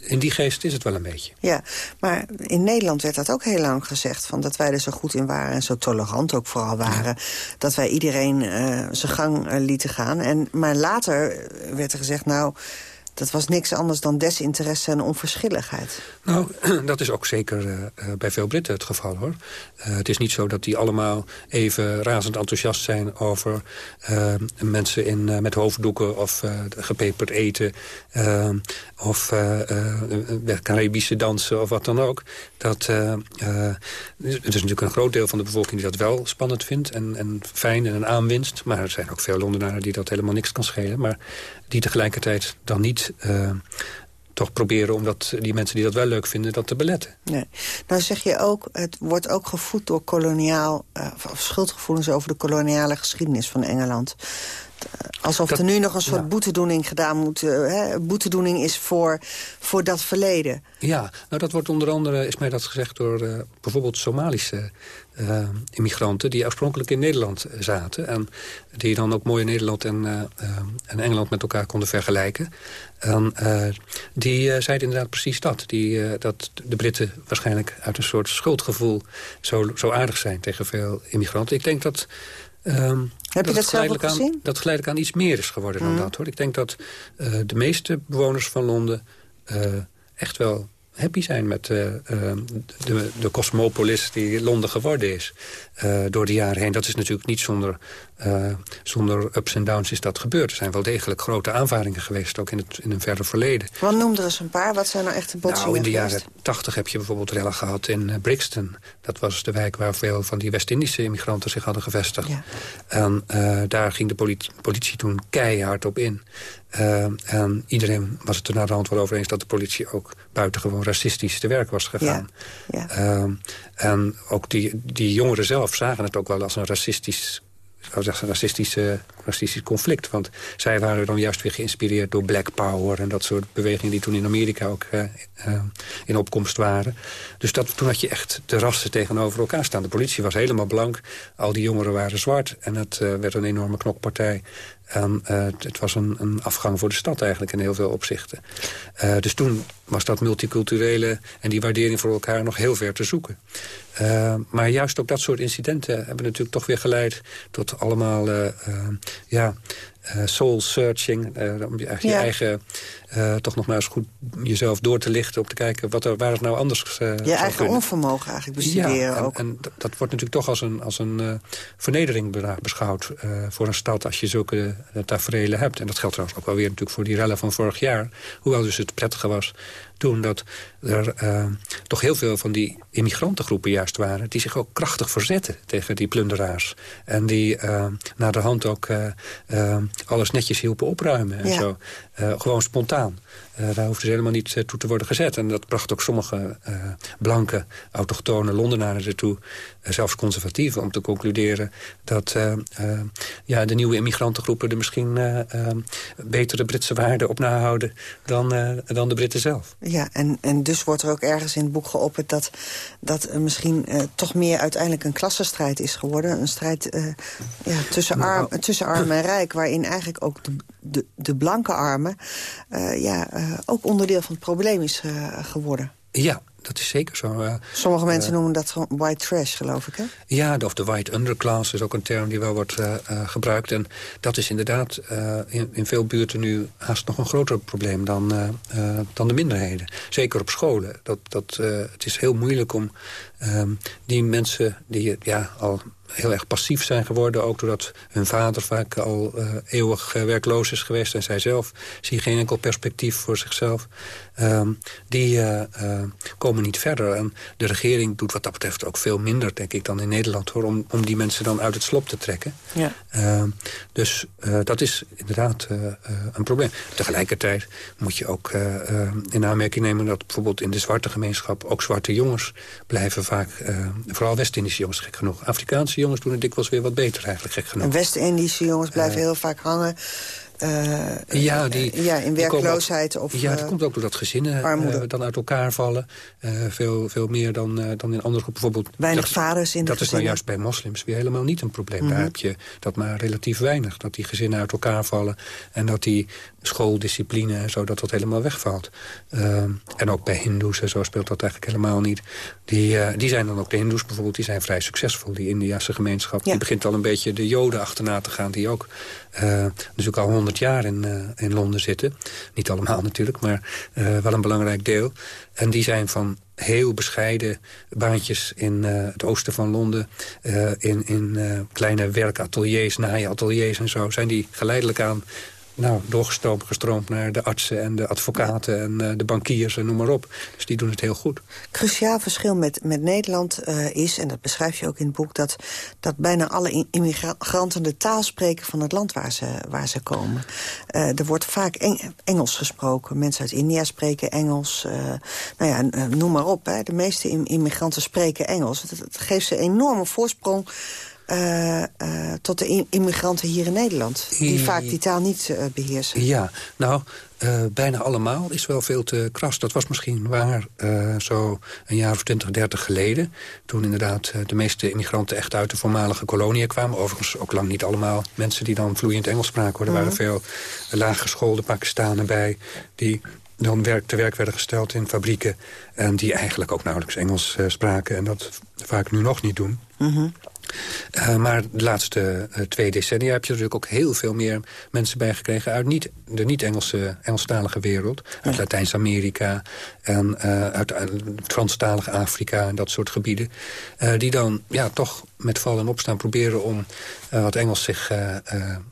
[SPEAKER 9] in die geest is het wel een beetje.
[SPEAKER 8] Ja, maar in Nederland werd dat ook heel lang gezegd... Van dat wij er zo goed in waren en zo tolerant ook vooral waren... Ja. dat wij iedereen uh, zijn gang uh, lieten gaan. En, maar later werd er gezegd, nou... Dat was niks anders dan desinteresse en onverschilligheid.
[SPEAKER 9] Nou, dat is ook zeker uh, bij veel Britten het geval, hoor. Uh, het is niet zo dat die allemaal even razend enthousiast zijn... over mensen in, met hoofddoeken of gepeperd eten... of Caribische dansen of wat dan ook. Dat, het is natuurlijk een groot deel van de bevolking die dat wel spannend vindt... en, en fijn en een aanwinst. Maar er zijn ook veel Londenaren die dat helemaal niks kan schelen. Maar die tegelijkertijd dan niet uh, toch proberen om dat, die mensen die dat wel leuk vinden, dat te beletten.
[SPEAKER 8] Nee. Nou zeg je ook, het wordt ook gevoed door koloniaal, uh, of schuldgevoelens over de koloniale geschiedenis van Engeland. Alsof er nu nog een soort boetedoening gedaan moet... Hè, boetedoening is voor, voor dat verleden.
[SPEAKER 9] Ja, nou dat wordt onder andere, is mij dat gezegd door uh, bijvoorbeeld Somalische uh, immigranten... die oorspronkelijk in Nederland zaten. En die dan ook mooi Nederland en, uh, en Engeland met elkaar konden vergelijken. En die zeiden inderdaad precies dat. Die, dat de Britten waarschijnlijk uit een soort schuldgevoel zo, zo aardig zijn tegen veel immigranten. Ik denk dat... Um,
[SPEAKER 8] heb je dat,
[SPEAKER 9] zelf
[SPEAKER 8] ook gezien?
[SPEAKER 9] dat geleidelijk aan iets meer is geworden dan mm. dat. hoor. Ik denk dat uh, de meeste bewoners van Londen uh, echt wel happy zijn met uh, de, de cosmopolis die Londen geworden is. Uh, door de jaren heen. Dat is natuurlijk niet zonder, zonder ups en downs is dat gebeurd. Er zijn wel degelijk grote aanvaringen geweest, ook in, het, in een verder verleden.
[SPEAKER 8] Wat noem er eens een paar? Wat zijn nou echt de botsingen
[SPEAKER 9] Nou, in de jaren tachtig heb je bijvoorbeeld rellen gehad in Brixton. Dat was de wijk waar veel van die West-Indische immigranten zich hadden gevestigd. Ja. En daar ging de politie, politie toen keihard op in. Uh, en iedereen was het er naar de hand wel over eens... dat de politie ook buitengewoon racistisch te werk was gegaan. Ja, ja. Uh, en ook die, die jongeren zelf zagen het ook wel als een racistisch zou zeggen, racistische, racistisch conflict. Want zij waren dan juist weer geïnspireerd door Black Power... en dat soort bewegingen die toen in Amerika ook uh, uh, in opkomst waren. Dus dat, toen had je echt de rassen tegenover elkaar staan. De politie was helemaal blank, al die jongeren waren zwart... en het uh, werd een enorme knokpartij. En het was een, een, afgang voor de stad eigenlijk in heel veel opzichten. dus toen was dat multiculturele en die waardering voor elkaar nog heel ver te zoeken. Uh, maar juist ook dat soort incidenten hebben natuurlijk toch weer geleid... tot allemaal uh, uh, ja, soul searching. om je, je eigen toch nog maar eens goed jezelf door te lichten... om te kijken wat er, waar het nou anders
[SPEAKER 8] Je eigen
[SPEAKER 9] kunnen.
[SPEAKER 8] onvermogen eigenlijk bestuderen
[SPEAKER 9] ja, en,
[SPEAKER 8] ook.
[SPEAKER 9] en dat wordt natuurlijk toch als een, als een vernedering beschouwd... voor een stad als je zulke tafereelen hebt. En dat geldt trouwens ook wel weer natuurlijk voor die rellen van vorig jaar. Hoewel dus het prettige was toen dat er uh, toch heel veel van die immigrantengroepen juist waren... die zich ook krachtig verzetten tegen die plunderaars. En die uh, naar de hand ook uh, alles netjes hielpen opruimen en ja. zo. gewoon spontaan. Uh, daar hoefde ze helemaal niet uh, toe te worden gezet. En dat bracht ook sommige uh, blanke, autochtone Londenaren ertoe... zelfs conservatieven, om te concluderen... dat ja, de nieuwe immigrantengroepen er misschien betere Britse waarden op nahouden... Dan, dan de Britten zelf.
[SPEAKER 8] Ja, en, en dus wordt er ook ergens in het boek geopperd... dat, dat er misschien toch meer uiteindelijk een klassenstrijd is geworden. Een strijd ja, tussen, nou, arm, tussen arm en rijk... waarin eigenlijk ook de, de, de blanke armen... ja, ook onderdeel van het probleem is uh, geworden.
[SPEAKER 9] Ja, dat is zeker zo. Uh,
[SPEAKER 8] Sommige mensen noemen dat gewoon white trash, geloof ik, hè?
[SPEAKER 9] Ja, of de white underclass is ook een term die wel wordt gebruikt. En dat is inderdaad in, in, veel buurten nu haast nog een groter probleem dan, dan de minderheden. Zeker op scholen. Dat, dat, het is heel moeilijk om ehm, die mensen die ja, al heel erg passief zijn geworden. Ook doordat hun vader vaak al uh, eeuwig uh, werkloos is geweest. En zij zelf zien geen enkel perspectief voor zichzelf. Um, die uh, komen niet verder. En de regering doet wat dat betreft ook veel minder, denk ik, dan in Nederland. Hoor, om, om die mensen dan uit het slop te trekken. Ja. Um, dus dat is inderdaad een probleem. Tegelijkertijd moet je ook in aanmerking nemen... dat bijvoorbeeld in de zwarte gemeenschap ook zwarte jongens blijven vaak... vooral West-Indische jongens, gek genoeg. Afrikaanse jongens doen het dikwijls weer wat beter eigenlijk, gek genoeg.
[SPEAKER 8] En West-Indische jongens blijven uh, heel vaak hangen... Uh,
[SPEAKER 9] ja, die,
[SPEAKER 8] ja, in werkloosheid.
[SPEAKER 9] Ook,
[SPEAKER 8] of,
[SPEAKER 9] ja, dat uh, komt ook doordat gezinnen dan uit elkaar vallen. veel, veel meer dan, dan in andere groepen. Bijvoorbeeld,
[SPEAKER 8] weinig
[SPEAKER 9] dat,
[SPEAKER 8] vaders in de
[SPEAKER 9] Dat
[SPEAKER 8] gezinnen.
[SPEAKER 9] is nou juist bij moslims weer helemaal niet een probleem. Mm -hmm. Daar heb je dat maar relatief weinig. Dat die gezinnen uit elkaar vallen. En dat die schooldiscipline en zo, dat dat helemaal wegvalt. en ook bij hindoes en zo speelt dat eigenlijk helemaal niet. Die, die zijn dan ook de hindoes bijvoorbeeld, die zijn vrij succesvol. Die Indiase gemeenschap, ja. die begint al een beetje de joden achterna te gaan. Die ook natuurlijk al honderd jaar in, uh, in Londen zitten. Niet allemaal natuurlijk, maar uh, wel een belangrijk deel. En die zijn van heel bescheiden baantjes in uh, het oosten van Londen... in, in kleine werkateliers, naaiateliers en zo... zijn die geleidelijk aan nou, doorgestroomd gestroomd naar de artsen en de advocaten en uh, de bankiers en noem maar op. Dus die doen het heel goed.
[SPEAKER 8] Cruciaal verschil met, met Nederland uh, is, en dat beschrijf je ook in het boek... dat, dat bijna alle immigranten de taal spreken van het land waar ze, waar ze komen. Uh, er wordt vaak Eng Engels gesproken. Mensen uit India spreken Engels. nou ja, noem maar op. Hè. De meeste immigranten spreken Engels. Het, het geeft ze een enorme voorsprong uh, tot de immigranten hier in Nederland? Die vaak die taal niet beheersen.
[SPEAKER 9] Ja, nou, bijna allemaal is wel veel te kras. Dat was misschien waar zo een jaar of 20, 30 geleden. Toen inderdaad de meeste immigranten echt uit de voormalige koloniën kwamen. Overigens ook lang niet allemaal mensen die dan vloeiend Engels spraken. Er waren mhm. veel laaggeschoolde Pakistanen bij... die dan werk, te werk werden gesteld in fabrieken... en die eigenlijk ook nauwelijks Engels uh, spraken... en dat vaak nu nog niet doen. Mm uh, maar de laatste uh, twee decennia heb je natuurlijk ook heel veel meer mensen bijgekregen... uit niet, de niet-Engelse Engelstalige wereld. Uit Latijns-Amerika en uh, uit Franstalig Afrika en dat soort gebieden. die dan ja, toch met vallen en opstaan proberen om wat Engels zich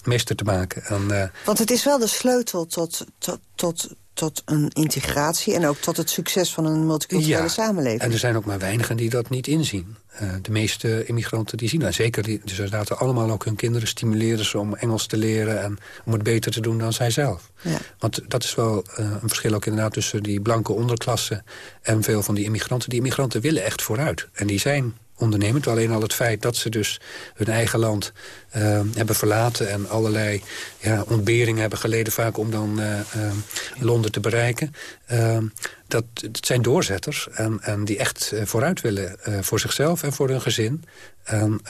[SPEAKER 9] meester te maken. En,
[SPEAKER 8] Want het is wel de sleutel tot, tot, tot tot een integratie en ook tot het succes van een multiculturele ja, samenleving.
[SPEAKER 9] En er zijn ook maar weinigen die dat niet inzien. Uh, de meeste immigranten die zien dat. Zeker, die, dus ze laten allemaal ook hun kinderen stimuleren ze om Engels te leren... en om het beter te doen dan zijzelf. Ja. Want dat is wel uh, een verschil ook inderdaad tussen die blanke onderklasse... en veel van die immigranten. Die immigranten willen echt vooruit. En die zijn ondernemend. Alleen al het feit dat ze dus hun eigen land uh, hebben verlaten... en allerlei ja, ontberingen hebben geleden vaak om dan uh, uh, Londen te bereiken. dat, dat zijn doorzetters en, en die echt vooruit willen voor zichzelf en voor hun gezin. En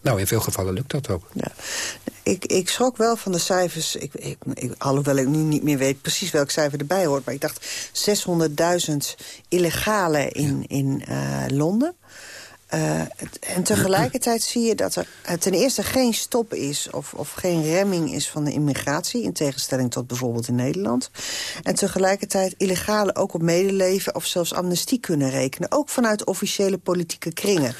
[SPEAKER 9] nou, in veel gevallen lukt dat ook. Ja.
[SPEAKER 8] Ik, ik schrok wel van de cijfers, ik, ik, ik, alhoewel ik nu niet meer weet precies welk cijfer erbij hoort... maar ik dacht 600.000 illegale in, in Londen... Uh, en tegelijkertijd zie je dat er ten eerste geen stop is... Of, of geen remming is van de immigratie... in tegenstelling tot bijvoorbeeld in Nederland. En tegelijkertijd illegale ook op medeleven... of zelfs amnestie kunnen rekenen. Ook vanuit officiële politieke kringen.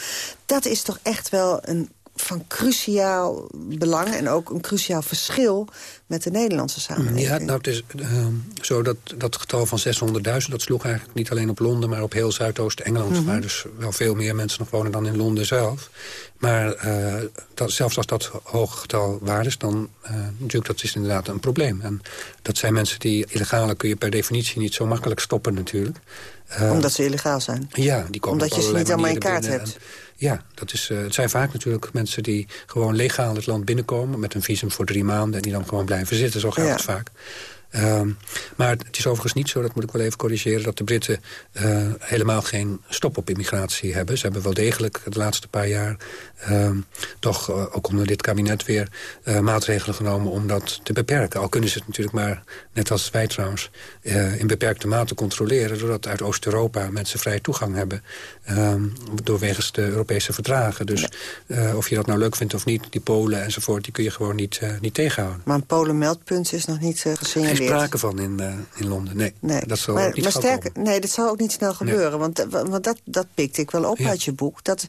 [SPEAKER 8] Dat is toch echt wel een van cruciaal belang en ook een cruciaal verschil met de Nederlandse samenleving.
[SPEAKER 9] Ja, nou, het is uh, zo dat dat getal van 600.000... dat sloeg eigenlijk niet alleen op Londen, maar op heel Zuidoost-Engeland... Mm waar dus wel veel meer mensen nog wonen dan in Londen zelf. Maar uh, dat, zelfs als dat hoge getal waar is, dan uh, natuurlijk dat is inderdaad een probleem. En dat zijn mensen die illegale kun je per definitie niet zo makkelijk stoppen natuurlijk.
[SPEAKER 8] Uh, Omdat ze illegaal zijn?
[SPEAKER 9] Ja, die komen
[SPEAKER 8] Omdat je ze niet allemaal in kaart hebt?
[SPEAKER 9] Ja, dat is, uh, het zijn vaak natuurlijk mensen die gewoon legaal het land binnenkomen... met een visum voor drie maanden en die dan gewoon blijven zitten. Zo gaat het vaak. Um, maar het is overigens niet zo, dat moet ik wel even corrigeren... dat de Britten uh, helemaal geen stop op immigratie hebben. Ze hebben wel degelijk de laatste paar jaar... Uh, toch uh, ook onder dit kabinet weer uh, maatregelen genomen om dat te beperken. Al kunnen ze het natuurlijk maar, net als wij trouwens... in beperkte mate controleren... doordat uit Oost-Europa mensen vrij toegang hebben... Ehm, doorwegens de Europese verdragen. Dus of je dat nou leuk vindt of niet, die Polen enzovoort... die kun je gewoon niet, niet tegenhouden.
[SPEAKER 8] Maar een Polen-meldpunt is nog niet gesignaleerd?
[SPEAKER 9] sprake van in, uh, in Londen. Nee,
[SPEAKER 8] nee.
[SPEAKER 9] dat zal
[SPEAKER 8] maar,
[SPEAKER 9] niet
[SPEAKER 8] maar sterker, Nee, dat zal ook niet snel gebeuren. Want, want dat, dat pikte ik wel op uit je boek. Dat,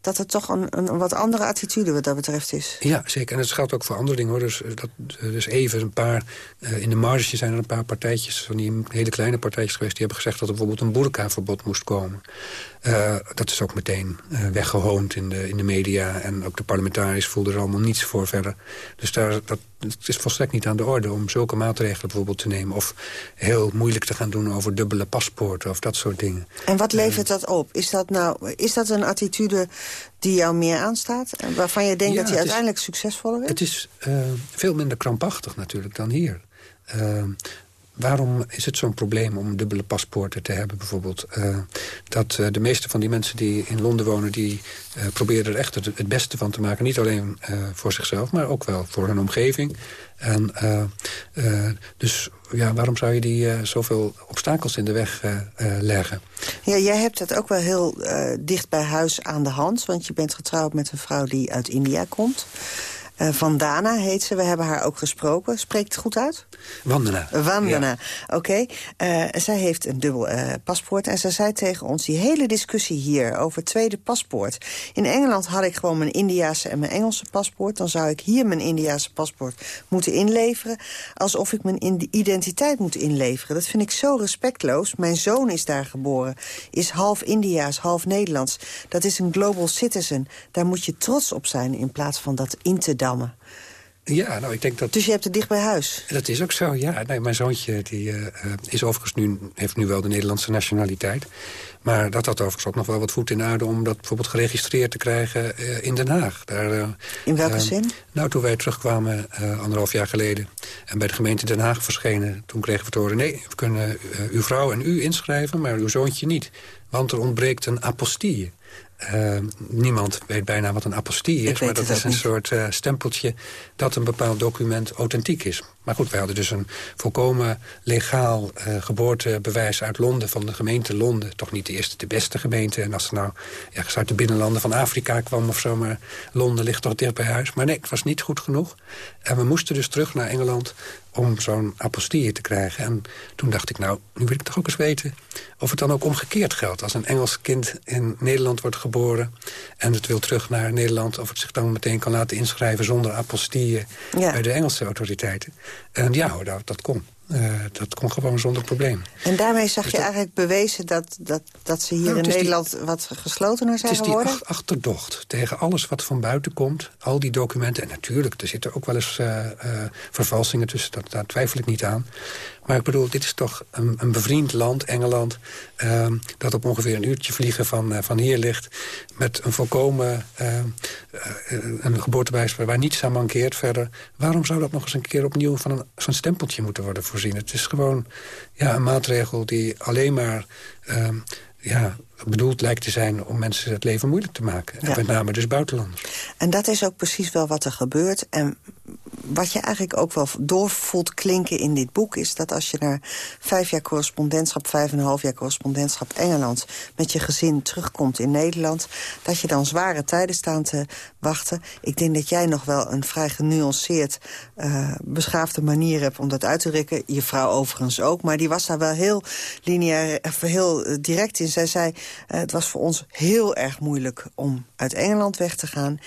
[SPEAKER 8] dat er toch een, een wat andere attitude wat dat betreft is.
[SPEAKER 9] Ja, zeker. En dat geldt ook voor andere dingen. hoor. Dus, dat, dus even een paar... Uh, in de marge zijn er een paar partijtjes... van die hele kleine partijtjes geweest... die hebben gezegd dat er bijvoorbeeld een burka-verbod moest komen. Uh, dat is ook meteen uh, weggehoond in de, in de media. En ook de parlementariërs voelden er allemaal niets voor verder. Dus daar, dat, het is volstrekt niet aan de orde om zulke maatregelen bijvoorbeeld te nemen. Of heel moeilijk te gaan doen over dubbele paspoorten of dat soort dingen.
[SPEAKER 8] En wat levert dat op? Is dat, nou, is dat een attitude die jou meer aanstaat? En waarvan je denkt dat die uiteindelijk succesvoller is?
[SPEAKER 9] Het is uh, veel minder krampachtig natuurlijk dan hier. Uh, waarom is het zo'n probleem om dubbele paspoorten te hebben bijvoorbeeld? Uh, dat uh, de meeste van die mensen die in Londen wonen... die uh, proberen er echt het, het, beste van te maken. Niet alleen voor zichzelf, maar ook wel voor hun omgeving. En, dus ja, waarom zou je die zoveel obstakels in de weg leggen?
[SPEAKER 8] Ja, jij hebt het ook wel heel dicht bij huis aan de hand. Want je bent getrouwd met een vrouw die uit India komt. Uh, Vandana heet ze. We hebben haar ook gesproken. Spreekt het goed uit?
[SPEAKER 9] Wandana.
[SPEAKER 8] Wandana, oké. Okay. Uh, zij heeft een dubbel uh, paspoort. En ze zei tegen ons, die hele discussie hier over het tweede paspoort. In Engeland had ik gewoon mijn Indiase en mijn Engelse paspoort. Dan zou ik hier mijn Indiase paspoort moeten inleveren. Alsof ik mijn identiteit moet inleveren. Dat vind ik zo respectloos. Mijn zoon is daar geboren. Is half Indiaas, half Nederlands. Dat is een global citizen. Daar moet je trots op zijn in plaats van dat in te
[SPEAKER 9] Ja, nou, ik denk dat...
[SPEAKER 8] Dus je hebt het dicht bij huis?
[SPEAKER 9] Dat is ook zo, ja. Nee, mijn zoontje die, uh, is overigens nu, heeft nu wel de Nederlandse nationaliteit. Maar dat had overigens ook nog wel wat voet in aarde... om dat bijvoorbeeld geregistreerd te krijgen in Den Haag. Daar,
[SPEAKER 8] in welke zin?
[SPEAKER 9] Nou, toen wij terugkwamen anderhalf jaar geleden... en bij de gemeente Den Haag verschenen... toen kregen we te horen... nee, we kunnen uw vrouw en u inschrijven, maar uw zoontje niet. Want er ontbreekt een apostille. Uh, niemand weet bijna wat een apostie is, maar dat is een soort uh, stempeltje dat een bepaald document authentiek is. Maar goed, wij hadden dus een volkomen legaal uh, geboortebewijs uit Londen... van de gemeente Londen. Toch niet de eerste, de beste gemeente. En als er nou ergens uit de binnenlanden van Afrika kwam of zo... maar Londen ligt toch dicht bij huis. Maar nee, het was niet goed genoeg. En we moesten dus terug naar Engeland om zo'n apostie te krijgen. En toen dacht ik, nou, nu wil ik toch ook eens weten... of het dan ook omgekeerd geldt. Als een Engels kind in Nederland wordt geboren... en het wil terug naar Nederland... of het zich dan meteen kan laten inschrijven zonder apostille... bij de Engelse autoriteiten. En ja, dat, dat kon. Uh, dat kon gewoon zonder probleem.
[SPEAKER 8] En daarmee zag dus je eigenlijk bewezen dat, dat, dat ze hier nou, in Nederland die, wat geslotener zijn geworden?
[SPEAKER 9] Het is die achterdocht tegen alles wat van buiten komt. Al die documenten. En natuurlijk, er zitten ook wel eens uh, uh, vervalsingen tussen. Dat, daar twijfel ik niet aan. Maar ik bedoel, dit is toch een, een bevriend land, Engeland... Uh, dat op ongeveer een uurtje vliegen van, van hier ligt... met een volkomen uh, een geboortebewijs waar niets aan mankeert verder. Waarom zou dat nog eens een keer opnieuw van zo'n stempeltje moeten worden voorzien? Het is gewoon ja, een maatregel die alleen maar... Ehm, ja, bedoeld lijkt te zijn om mensen het leven moeilijk te maken. En met name dus buitenlanders.
[SPEAKER 8] En dat is ook precies wel wat er gebeurt. En wat je eigenlijk ook wel doorvoelt klinken in dit boek... is dat als je naar vijf jaar correspondentschap... vijf en een half jaar correspondentschap Engeland... met je gezin terugkomt in Nederland... dat je dan zware tijden staan te wachten. Ik denk dat jij nog wel een vrij genuanceerd... Uh, beschaafde manier hebt om dat uit te drukken. Je vrouw overigens ook. Maar die was daar wel heel lineair, heel eh, direct in. Zij zei, het was voor ons heel erg moeilijk om uit Engeland weg te gaan.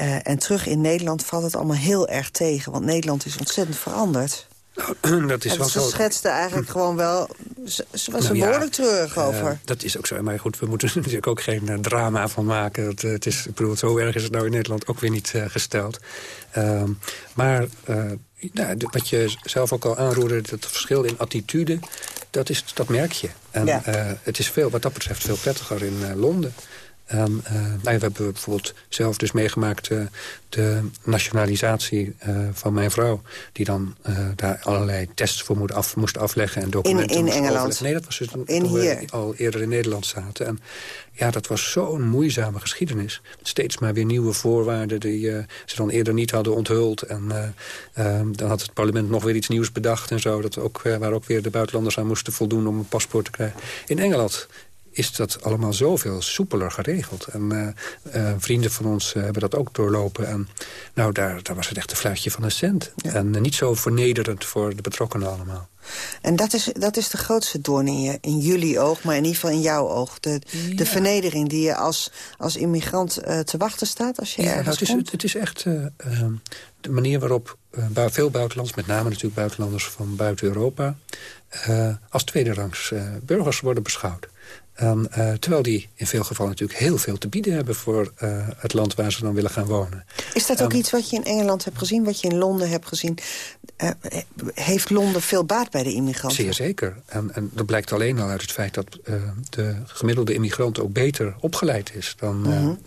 [SPEAKER 8] Uh, en terug in Nederland valt het allemaal heel erg tegen. Want Nederland is ontzettend veranderd.
[SPEAKER 9] Nou, dat is
[SPEAKER 8] en
[SPEAKER 9] wel
[SPEAKER 8] ze
[SPEAKER 9] zo.
[SPEAKER 8] schetste eigenlijk gewoon wel... Ze was nou, er behoorlijk ja, terug
[SPEAKER 9] uh,
[SPEAKER 8] over.
[SPEAKER 9] dat is ook zo. Maar goed, we moeten er natuurlijk ook geen uh, drama van maken. Dat, het is, ik bedoel, zo erg is het nou in Nederland ook weer niet gesteld. Ehm, maar nou, wat je zelf ook al aanroerde... dat verschil in attitude, dat, is, dat merk je. En ja. het is veel, wat dat betreft veel prettiger in Londen. En, uh, nou, we hebben bijvoorbeeld zelf dus meegemaakt uh, de nationalisatie uh, van mijn vrouw. Die dan daar allerlei tests voor moet af, moest afleggen en documenten
[SPEAKER 8] In, in Engeland?
[SPEAKER 9] Overleggen. Nee, dat was dus toen,
[SPEAKER 8] in
[SPEAKER 9] toen
[SPEAKER 8] hier.
[SPEAKER 9] we al eerder in Nederland zaten. En ja, dat was zo'n moeizame geschiedenis. Steeds maar weer nieuwe voorwaarden die ze dan eerder niet hadden onthuld. En dan had het parlement nog weer iets nieuws bedacht en zo. Dat ook, waar ook weer de buitenlanders aan moesten voldoen om een paspoort te krijgen. In Engeland is dat allemaal zoveel soepeler geregeld. En uh, uh, vrienden van ons uh, hebben dat ook doorlopen. En nou, daar, daar was het echt een fluitje van een cent. Ja. En niet zo vernederend voor de betrokkenen allemaal.
[SPEAKER 8] En dat is, dat is de grootste doorn in, je, in jullie oog, maar in ieder geval in jouw oog. De, ja. de vernedering die je als, als immigrant te wachten staat als je
[SPEAKER 9] ja,
[SPEAKER 8] ergens
[SPEAKER 9] nou, het, is, het is echt de manier waarop veel buitenlanders... met name natuurlijk buitenlanders van buiten Europa... als tweederangs burgers worden beschouwd. Um, uh, terwijl die in veel gevallen natuurlijk heel veel te bieden hebben... voor uh, het land waar ze dan willen gaan wonen.
[SPEAKER 8] Is dat ook um, iets wat je in Engeland hebt gezien, wat je in Londen hebt gezien? Uh, heeft Londen veel baat bij de immigranten?
[SPEAKER 9] Zeer zeker. En, en dat blijkt alleen al uit het feit dat de gemiddelde immigrant... ook beter opgeleid is dan,
[SPEAKER 8] mm -hmm.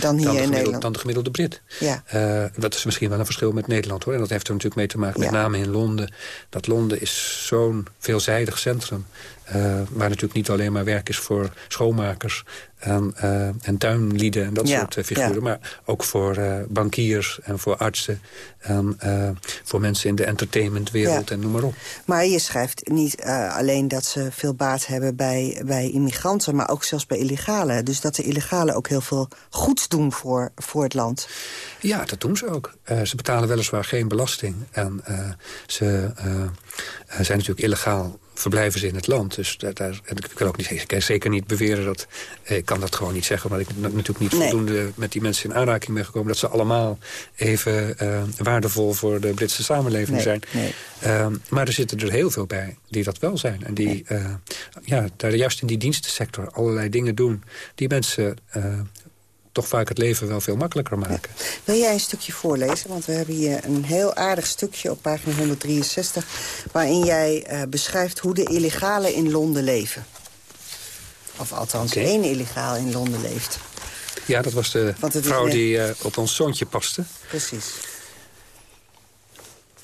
[SPEAKER 8] dan, hier
[SPEAKER 9] dan, de
[SPEAKER 8] in Nederland.
[SPEAKER 9] dan de gemiddelde Brit.
[SPEAKER 8] Ja.
[SPEAKER 9] dat is misschien wel een verschil met Nederland. hoor. En dat heeft er natuurlijk mee te maken, met ja. name in Londen. Dat Londen is zo'n veelzijdig centrum... Uh, waar natuurlijk niet alleen maar werk is voor schoonmakers en, uh, en tuinlieden en dat
[SPEAKER 8] ja,
[SPEAKER 9] soort uh, figuren.
[SPEAKER 8] ja.
[SPEAKER 9] Maar ook voor bankiers en voor artsen en voor mensen in de entertainmentwereld
[SPEAKER 8] Ja.
[SPEAKER 9] en noem maar op.
[SPEAKER 8] Maar je schrijft niet alleen dat ze veel baat hebben bij, bij immigranten... maar ook zelfs bij illegalen. Dus dat de illegalen ook heel veel goeds doen voor, voor het land.
[SPEAKER 9] Ja, dat doen ze ook. ze betalen weliswaar geen belasting. En ze zijn natuurlijk illegaal verblijven ze in het land. Dus daar, daar, ik wil ook niet, ik kan zeker niet beweren dat... Ik kan dat gewoon niet zeggen, omdat ik natuurlijk niet
[SPEAKER 8] Nee.
[SPEAKER 9] voldoende... met die mensen in aanraking ben gekomen... dat ze allemaal even uh, waardevol voor de Britse samenleving
[SPEAKER 8] Nee,
[SPEAKER 9] zijn.
[SPEAKER 8] nee.
[SPEAKER 9] Uh, maar er zitten er heel veel bij die dat wel zijn. En die uh, ja, daar juist in die dienstensector allerlei dingen doen... die mensen toch vaak het leven wel veel makkelijker maken.
[SPEAKER 8] Wil jij een stukje voorlezen? Want we hebben hier een heel aardig stukje op pagina 163... waarin jij uh, beschrijft hoe de illegalen in Londen leven. Of althans één illegaal in Londen leeft.
[SPEAKER 9] Ja, dat was de vrouw die uh, op ons zoontje paste.
[SPEAKER 8] Precies.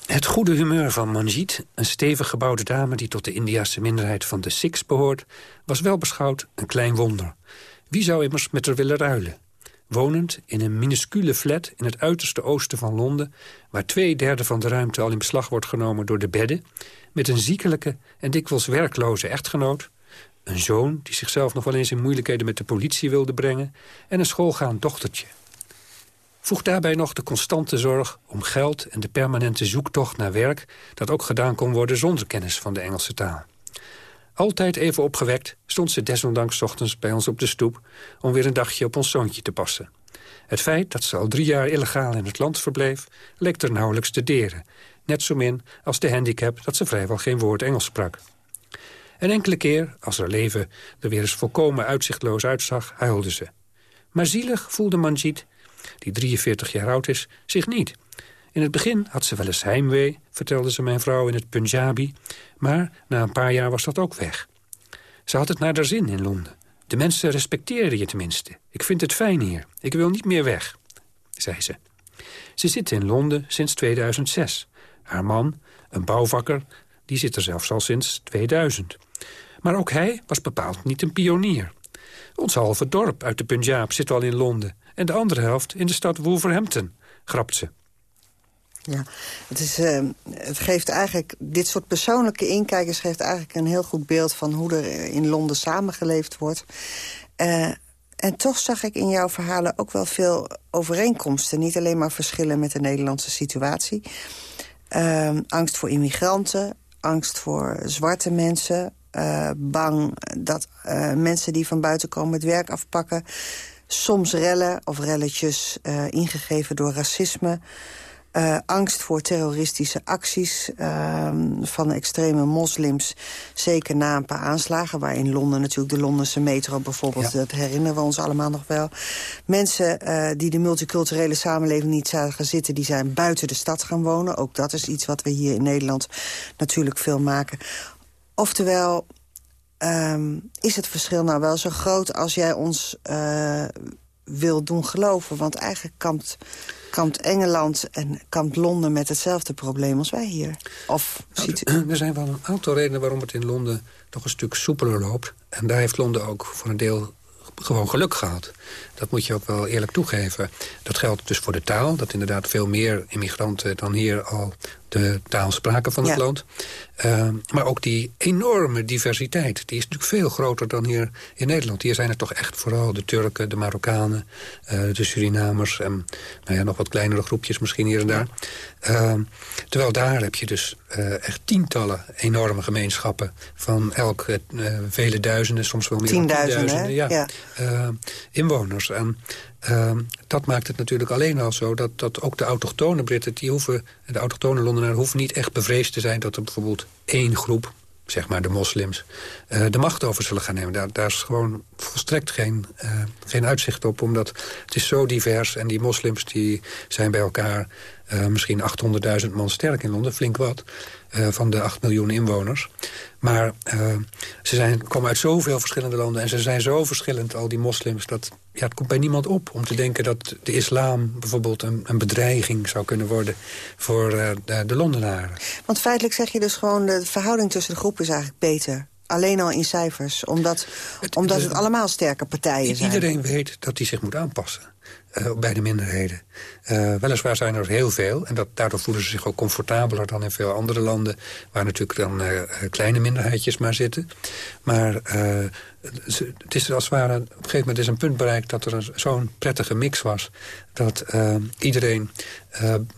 [SPEAKER 9] Het goede humeur van Manjit, een stevig gebouwde dame... die tot de Indiase minderheid van de Sikhs behoort... was wel beschouwd een klein wonder. Wie zou immers met haar willen ruilen? Wonend in een minuscule flat in het uiterste oosten van Londen... waar twee derde van de ruimte al in beslag wordt genomen door de bedden... met een ziekelijke en dikwijls werkloze echtgenoot... een zoon die zichzelf nog wel eens in moeilijkheden met de politie wilde brengen... en een schoolgaand dochtertje. Voeg daarbij nog de constante zorg om geld en de permanente zoektocht naar werk... dat ook gedaan kon worden zonder kennis van de Engelse taal. Altijd even opgewekt stond ze desondanks ochtends bij ons op de stoep... om weer een dagje op ons zoontje te passen. Het feit dat ze al drie jaar illegaal in het land verbleef... leek er nauwelijks te deren. Net zo min als de handicap dat ze vrijwel geen woord Engels sprak. En enkele keer, als haar leven er weer eens volkomen uitzichtloos uitzag, huilde ze. Maar zielig voelde Manjit, die 43 jaar oud is, zich niet... In het begin had ze wel eens heimwee, vertelde ze mijn vrouw in het Punjabi. Maar na een paar jaar was dat ook weg. Ze had het naar haar zin in Londen. De mensen respecteren je tenminste. Ik vind het fijn hier. Ik wil niet meer weg, zei ze. Ze zit in Londen sinds 2006. Haar man, een bouwvakker, die zit er zelfs al sinds 2000. Maar ook hij was bepaald niet een pionier. Ons halve dorp uit de Punjab zit al in Londen... en de andere helft in de stad Wolverhampton, grapt ze.
[SPEAKER 8] Ja, het, is, uh, het geeft eigenlijk, dit soort persoonlijke inkijkers geeft eigenlijk een heel goed beeld van hoe er in Londen samengeleefd wordt. Uh, en toch zag ik in jouw verhalen ook wel veel overeenkomsten. Niet alleen maar verschillen met de Nederlandse situatie. Uh, angst voor immigranten, angst voor zwarte mensen. bang dat mensen die van buiten komen het werk afpakken. Soms rellen of relletjes ingegeven door racisme. Uh, angst voor terroristische acties uh, van extreme moslims. Zeker na een paar aanslagen, waar in Londen natuurlijk de Londense metro bijvoorbeeld... dat herinneren we ons allemaal nog wel. Mensen uh, die de multiculturele samenleving niet zagen zitten... die zijn buiten de stad gaan wonen. Ook dat is iets wat we hier in Nederland natuurlijk veel maken. Oftewel, um, is het verschil nou wel zo groot als jij ons wil doen geloven? Want eigenlijk kampt kampt Engeland en kampt Londen met hetzelfde probleem als wij hier? Of
[SPEAKER 9] nou, er zijn wel een aantal redenen waarom het in Londen toch een stuk soepeler loopt. En daar heeft Londen ook voor een deel gewoon geluk gehad. Dat moet je ook wel eerlijk toegeven. Dat geldt dus voor de taal. Dat inderdaad veel meer immigranten dan hier al de taal spraken van het land. Uh, maar ook die enorme diversiteit. Die is natuurlijk veel groter dan hier in Nederland. Hier zijn het toch echt vooral de Turken, de Marokkanen, uh, de Surinamers... en nou ja, nog wat kleinere groepjes misschien hier en daar. Uh, terwijl daar heb je dus uh, echt tientallen enorme gemeenschappen... van elk vele duizenden, soms wel meer
[SPEAKER 8] tienduizenden, dan
[SPEAKER 9] tienduizenden ja, inwoners. En uh, dat maakt het natuurlijk alleen al zo dat, dat ook de autochtone Britten... Die hoeven, de autochtone Londenaren hoeven niet echt bevreesd te zijn... dat er bijvoorbeeld één groep, zeg maar de moslims, uh, de macht over zullen gaan nemen. Daar, daar is gewoon volstrekt geen, uh, geen uitzicht op, omdat het is zo divers... en die moslims die zijn bij elkaar uh, misschien 800.000 man sterk in Londen, flink wat... Uh, van de 8 miljoen inwoners. Maar uh, ze zijn, komen uit zoveel verschillende landen... en ze zijn zo verschillend, al die moslims... dat ja, het komt bij niemand op om te denken dat de islam bijvoorbeeld... een, een bedreiging zou kunnen worden voor de, de Londenaren.
[SPEAKER 8] Want feitelijk zeg je dus gewoon... de verhouding tussen de groepen is eigenlijk beter alleen al in cijfers. Omdat het, omdat het allemaal sterke partijen
[SPEAKER 9] zijn. Iedereen weet dat hij zich moet aanpassen. Uh, bij de minderheden. Uh, weliswaar zijn er heel veel. En dat, daardoor voelen ze zich ook comfortabeler dan in veel andere landen... waar natuurlijk dan uh, kleine minderheidjes maar zitten. Maar het is als het ware, op een gegeven moment is een punt bereikt... dat er zo'n prettige mix was. Dat iedereen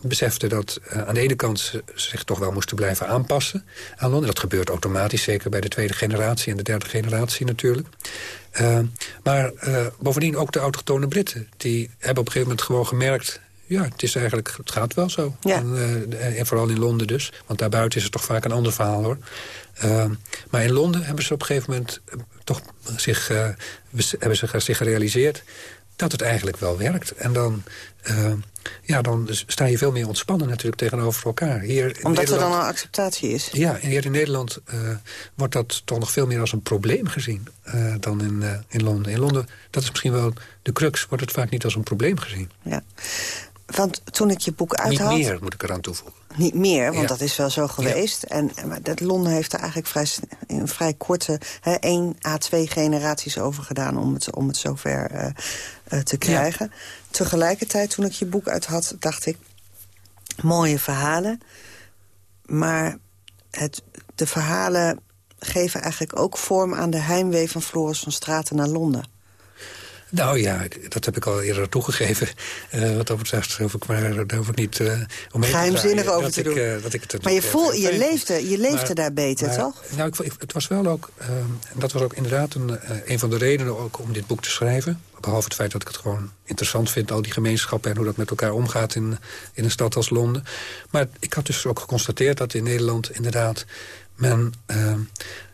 [SPEAKER 9] besefte dat aan de ene kant ze zich toch wel moesten blijven aanpassen aan Londen. Dat gebeurt automatisch, zeker bij de tweede generatie en de derde generatie natuurlijk. Maar bovendien ook de autochtone Britten. Die hebben op een gegeven moment gewoon gemerkt ja, het, is eigenlijk, het gaat wel zo. Ja. En, en, vooral in Londen dus. Want daarbuiten is het toch vaak een ander verhaal hoor. Maar in Londen hebben ze op een gegeven moment toch zich, hebben ze zich gerealiseerd... dat het eigenlijk wel werkt. En dan, uh, ja, dan sta je veel meer ontspannen natuurlijk tegenover elkaar. Hier
[SPEAKER 8] in Omdat er dan een acceptatie is?
[SPEAKER 9] Ja, en hier in Nederland uh, wordt dat toch nog veel meer als een probleem gezien uh, dan in, in Londen. In Londen, dat is misschien wel de crux, wordt het vaak niet als een probleem gezien.
[SPEAKER 8] Ja. Want toen ik je boek uithaal...
[SPEAKER 9] Niet meer, moet ik eraan toevoegen.
[SPEAKER 8] Niet meer, want dat is wel zo geweest. En, maar dat Londen heeft er eigenlijk vrij, in vrij korte... Hè, één à twee generaties over gedaan om het, om het zover uh, uh, te krijgen. Tegelijkertijd, toen ik je boek uit had, dacht ik... mooie verhalen, maar het, de verhalen geven eigenlijk ook vorm aan de heimwee van Floris van Straten naar Londen.
[SPEAKER 9] Nou ja, dat heb ik al eerder toegegeven. Uh, wat dat betreft hoef ik, maar, daar hoef ik niet uh, omheen
[SPEAKER 8] Geheimzinnig over te
[SPEAKER 9] ik,
[SPEAKER 8] doen.
[SPEAKER 9] Uh, dat ik het
[SPEAKER 8] maar je, voel, je leefde, je leefde daar beter,
[SPEAKER 9] maar,
[SPEAKER 8] toch?
[SPEAKER 9] Nou, ik, het was wel ook... dat was ook inderdaad een, een van de redenen ook om dit boek te schrijven. Behalve het feit dat ik het gewoon interessant vind... al die gemeenschappen en hoe dat met elkaar omgaat in, in een stad als Londen. Maar ik had dus ook geconstateerd dat in Nederland inderdaad... men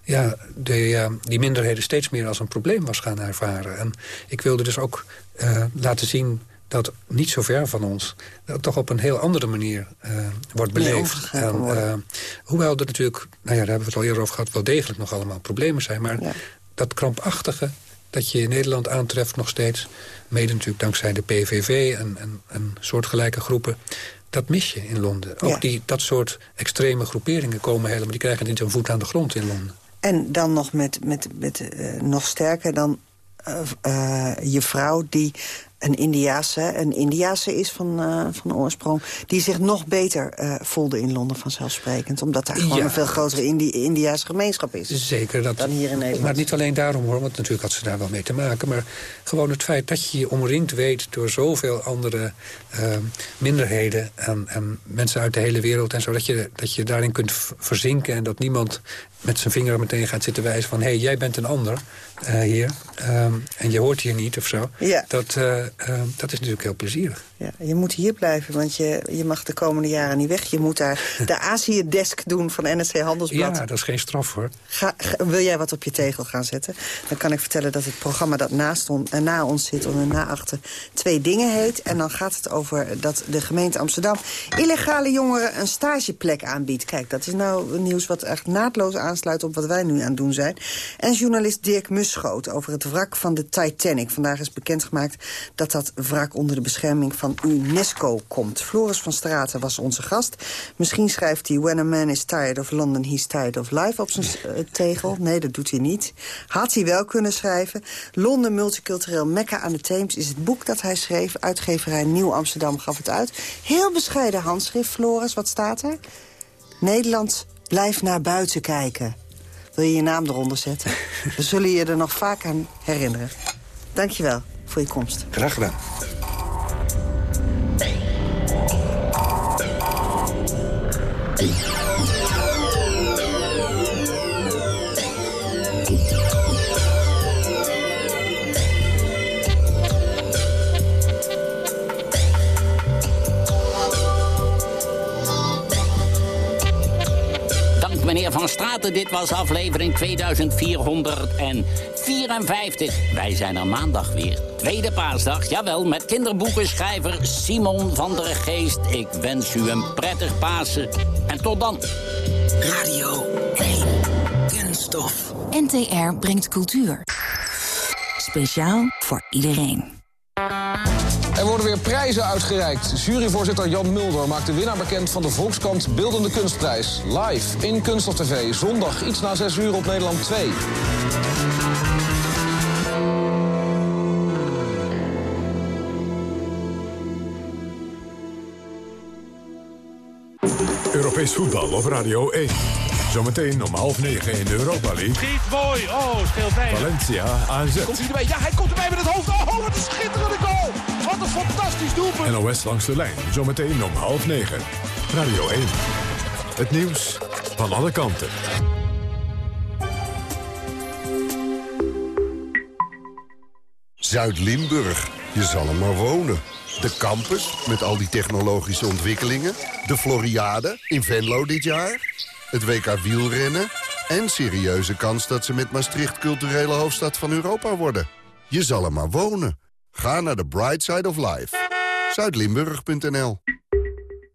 [SPEAKER 9] ja, de, die minderheden steeds meer als een probleem was gaan ervaren. En ik wilde dus ook uh, laten zien dat niet zo ver van ons... dat toch op een heel andere manier uh, wordt beleefd. En, uh, hoewel er natuurlijk, nou ja, daar hebben we het al eerder over gehad... wel degelijk nog allemaal problemen zijn. Maar ja. dat krampachtige dat je in Nederland aantreft nog steeds... mede natuurlijk dankzij de PVV en, en, en soortgelijke groepen... dat mis je in Londen. Ook
[SPEAKER 8] Ja.
[SPEAKER 9] die, dat soort extreme groeperingen komen helemaal... die krijgen niet een voet aan de grond in Londen.
[SPEAKER 8] En dan nog met, met, met eh, nog sterker dan eh, je vrouw die een Indiase, een Indiase is van, eh, van oorsprong... die zich nog beter eh, voelde in Londen vanzelfsprekend. Omdat daar gewoon
[SPEAKER 9] Ja.
[SPEAKER 8] een veel grotere Indi Indiase gemeenschap is.
[SPEAKER 9] Zeker. Dat,
[SPEAKER 8] Dan hier in Nederland.
[SPEAKER 9] Maar niet alleen daarom hoor, want natuurlijk had ze daar wel mee te maken. Maar gewoon het feit dat je je omringd weet door zoveel andere eh, minderheden... En, en mensen uit de hele wereld en zo. Dat je, dat je daarin kunt verzinken en dat niemand met zijn vinger meteen gaat zitten wijzen van... hé, hey, jij bent een ander eh, hier ehm, en je hoort hier niet of zo.
[SPEAKER 8] Ja.
[SPEAKER 9] Dat, dat is natuurlijk heel plezierig.
[SPEAKER 8] Ja, je moet hier blijven, want je, je mag de komende jaren niet weg. Je moet daar de Azië-desk doen van NSC Handelsblad.
[SPEAKER 9] Ja, dat is geen straf hoor.
[SPEAKER 8] Ga, ga- wil jij wat op je tegel gaan zetten? Dan kan ik vertellen dat het programma dat naast on, eh, na ons zit... onder na achter twee dingen heet. En dan gaat het over dat de gemeente Amsterdam... illegale jongeren een stageplek aanbiedt. Kijk, dat is nou nieuws wat echt naadloos aansluit... op wat wij nu aan het doen zijn. En journalist Dirk Muschoot over het wrak van de Titanic. Vandaag is bekendgemaakt dat dat wrak onder de bescherming van UNESCO komt. Floris van Straten was onze gast. Misschien schrijft hij When a man is tired of London, he's tired of life op zijn eh, tegel. Nee, dat doet hij niet. Had hij wel kunnen schrijven. Londen Multicultureel Mekka aan de Theems is het boek dat hij schreef. Uitgeverij Nieuw Amsterdam gaf het uit. Heel bescheiden handschrift, Floris. Wat staat er? Nederland, blijf naar buiten kijken. Wil je je naam eronder zetten? We zullen je er nog vaak aan herinneren. Dankjewel voor je komst.
[SPEAKER 9] Graag gedaan.
[SPEAKER 7] Dank meneer Van Straten. Dit was aflevering 2454. Wij zijn er maandag weer. Tweede paasdag, jawel, met kinderboekenschrijver Simon van der Geest. Ik wens u een prettig Pasen. En tot dan.
[SPEAKER 14] Radio 1. Kunststof. NTR brengt cultuur. Speciaal voor iedereen.
[SPEAKER 17] Er worden weer prijzen uitgereikt. Juryvoorzitter Jan Mulder maakt de winnaar bekend van de Volkskrant Beeldende Kunstprijs. Live in Kunst op TV, zondag iets na 6 uur op Nederland 2.
[SPEAKER 18] Europees voetbal op Radio 1. Zometeen om half negen in de Europa League.
[SPEAKER 19] Schiet mooi. Oh, scheelt weinig.
[SPEAKER 18] Valencia AZ.
[SPEAKER 19] Komt hij erbij? Ja, hij komt erbij met het hoofd. Oh, wat een schitterende goal. Wat een fantastisch doelpunt.
[SPEAKER 18] NOS langs de lijn. Zometeen om half negen. Radio 1. Het nieuws van alle kanten.
[SPEAKER 20] Zuid-Limburg, je zal er maar wonen. De campus, met al die technologische ontwikkelingen. De Floriade in Venlo dit jaar. Het WK wielrennen. En serieuze kans dat ze met Maastricht culturele hoofdstad van Europa worden. Je zal er maar wonen. Ga naar de Bright Side of Life. Zuidlimburg.nl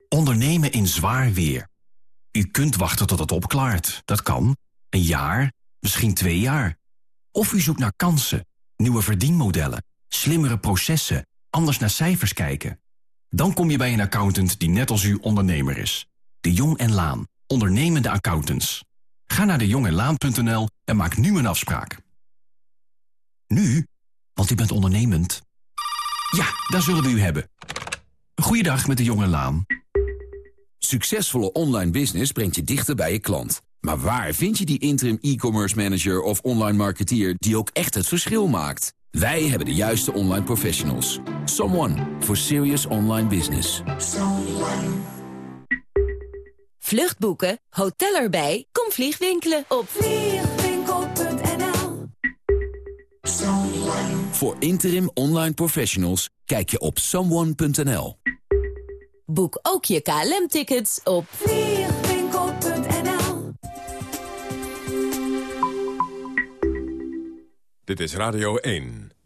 [SPEAKER 21] Ondernemen in zwaar weer. U kunt wachten tot het opklaart. Dat kan. Een jaar, misschien twee jaar. Of u zoekt naar kansen, nieuwe verdienmodellen, slimmere processen, anders naar cijfers kijken. Dan kom je bij een accountant die net als u ondernemer is. De Jong en Laan, ondernemende accountants. Ga naar dejongenlaan.nl en maak nu een afspraak. Nu? Want u bent ondernemend. Ja, daar zullen we u hebben. Goeiedag met de Jong en Laan.
[SPEAKER 22] Succesvolle online business brengt je dichter bij je klant. Maar waar vind je die interim e-commerce manager of online marketeer die ook echt het verschil maakt? Wij hebben de juiste online professionals. Someone for serious online business.
[SPEAKER 23] Vluchtboeken, hotel erbij, kom vliegwinkelen op vliegwinkel.nl
[SPEAKER 22] Voor interim online professionals kijk je op someone.nl.
[SPEAKER 23] Boek ook je KLM-tickets op vliegwinkel.nl
[SPEAKER 18] Dit is Radio 1.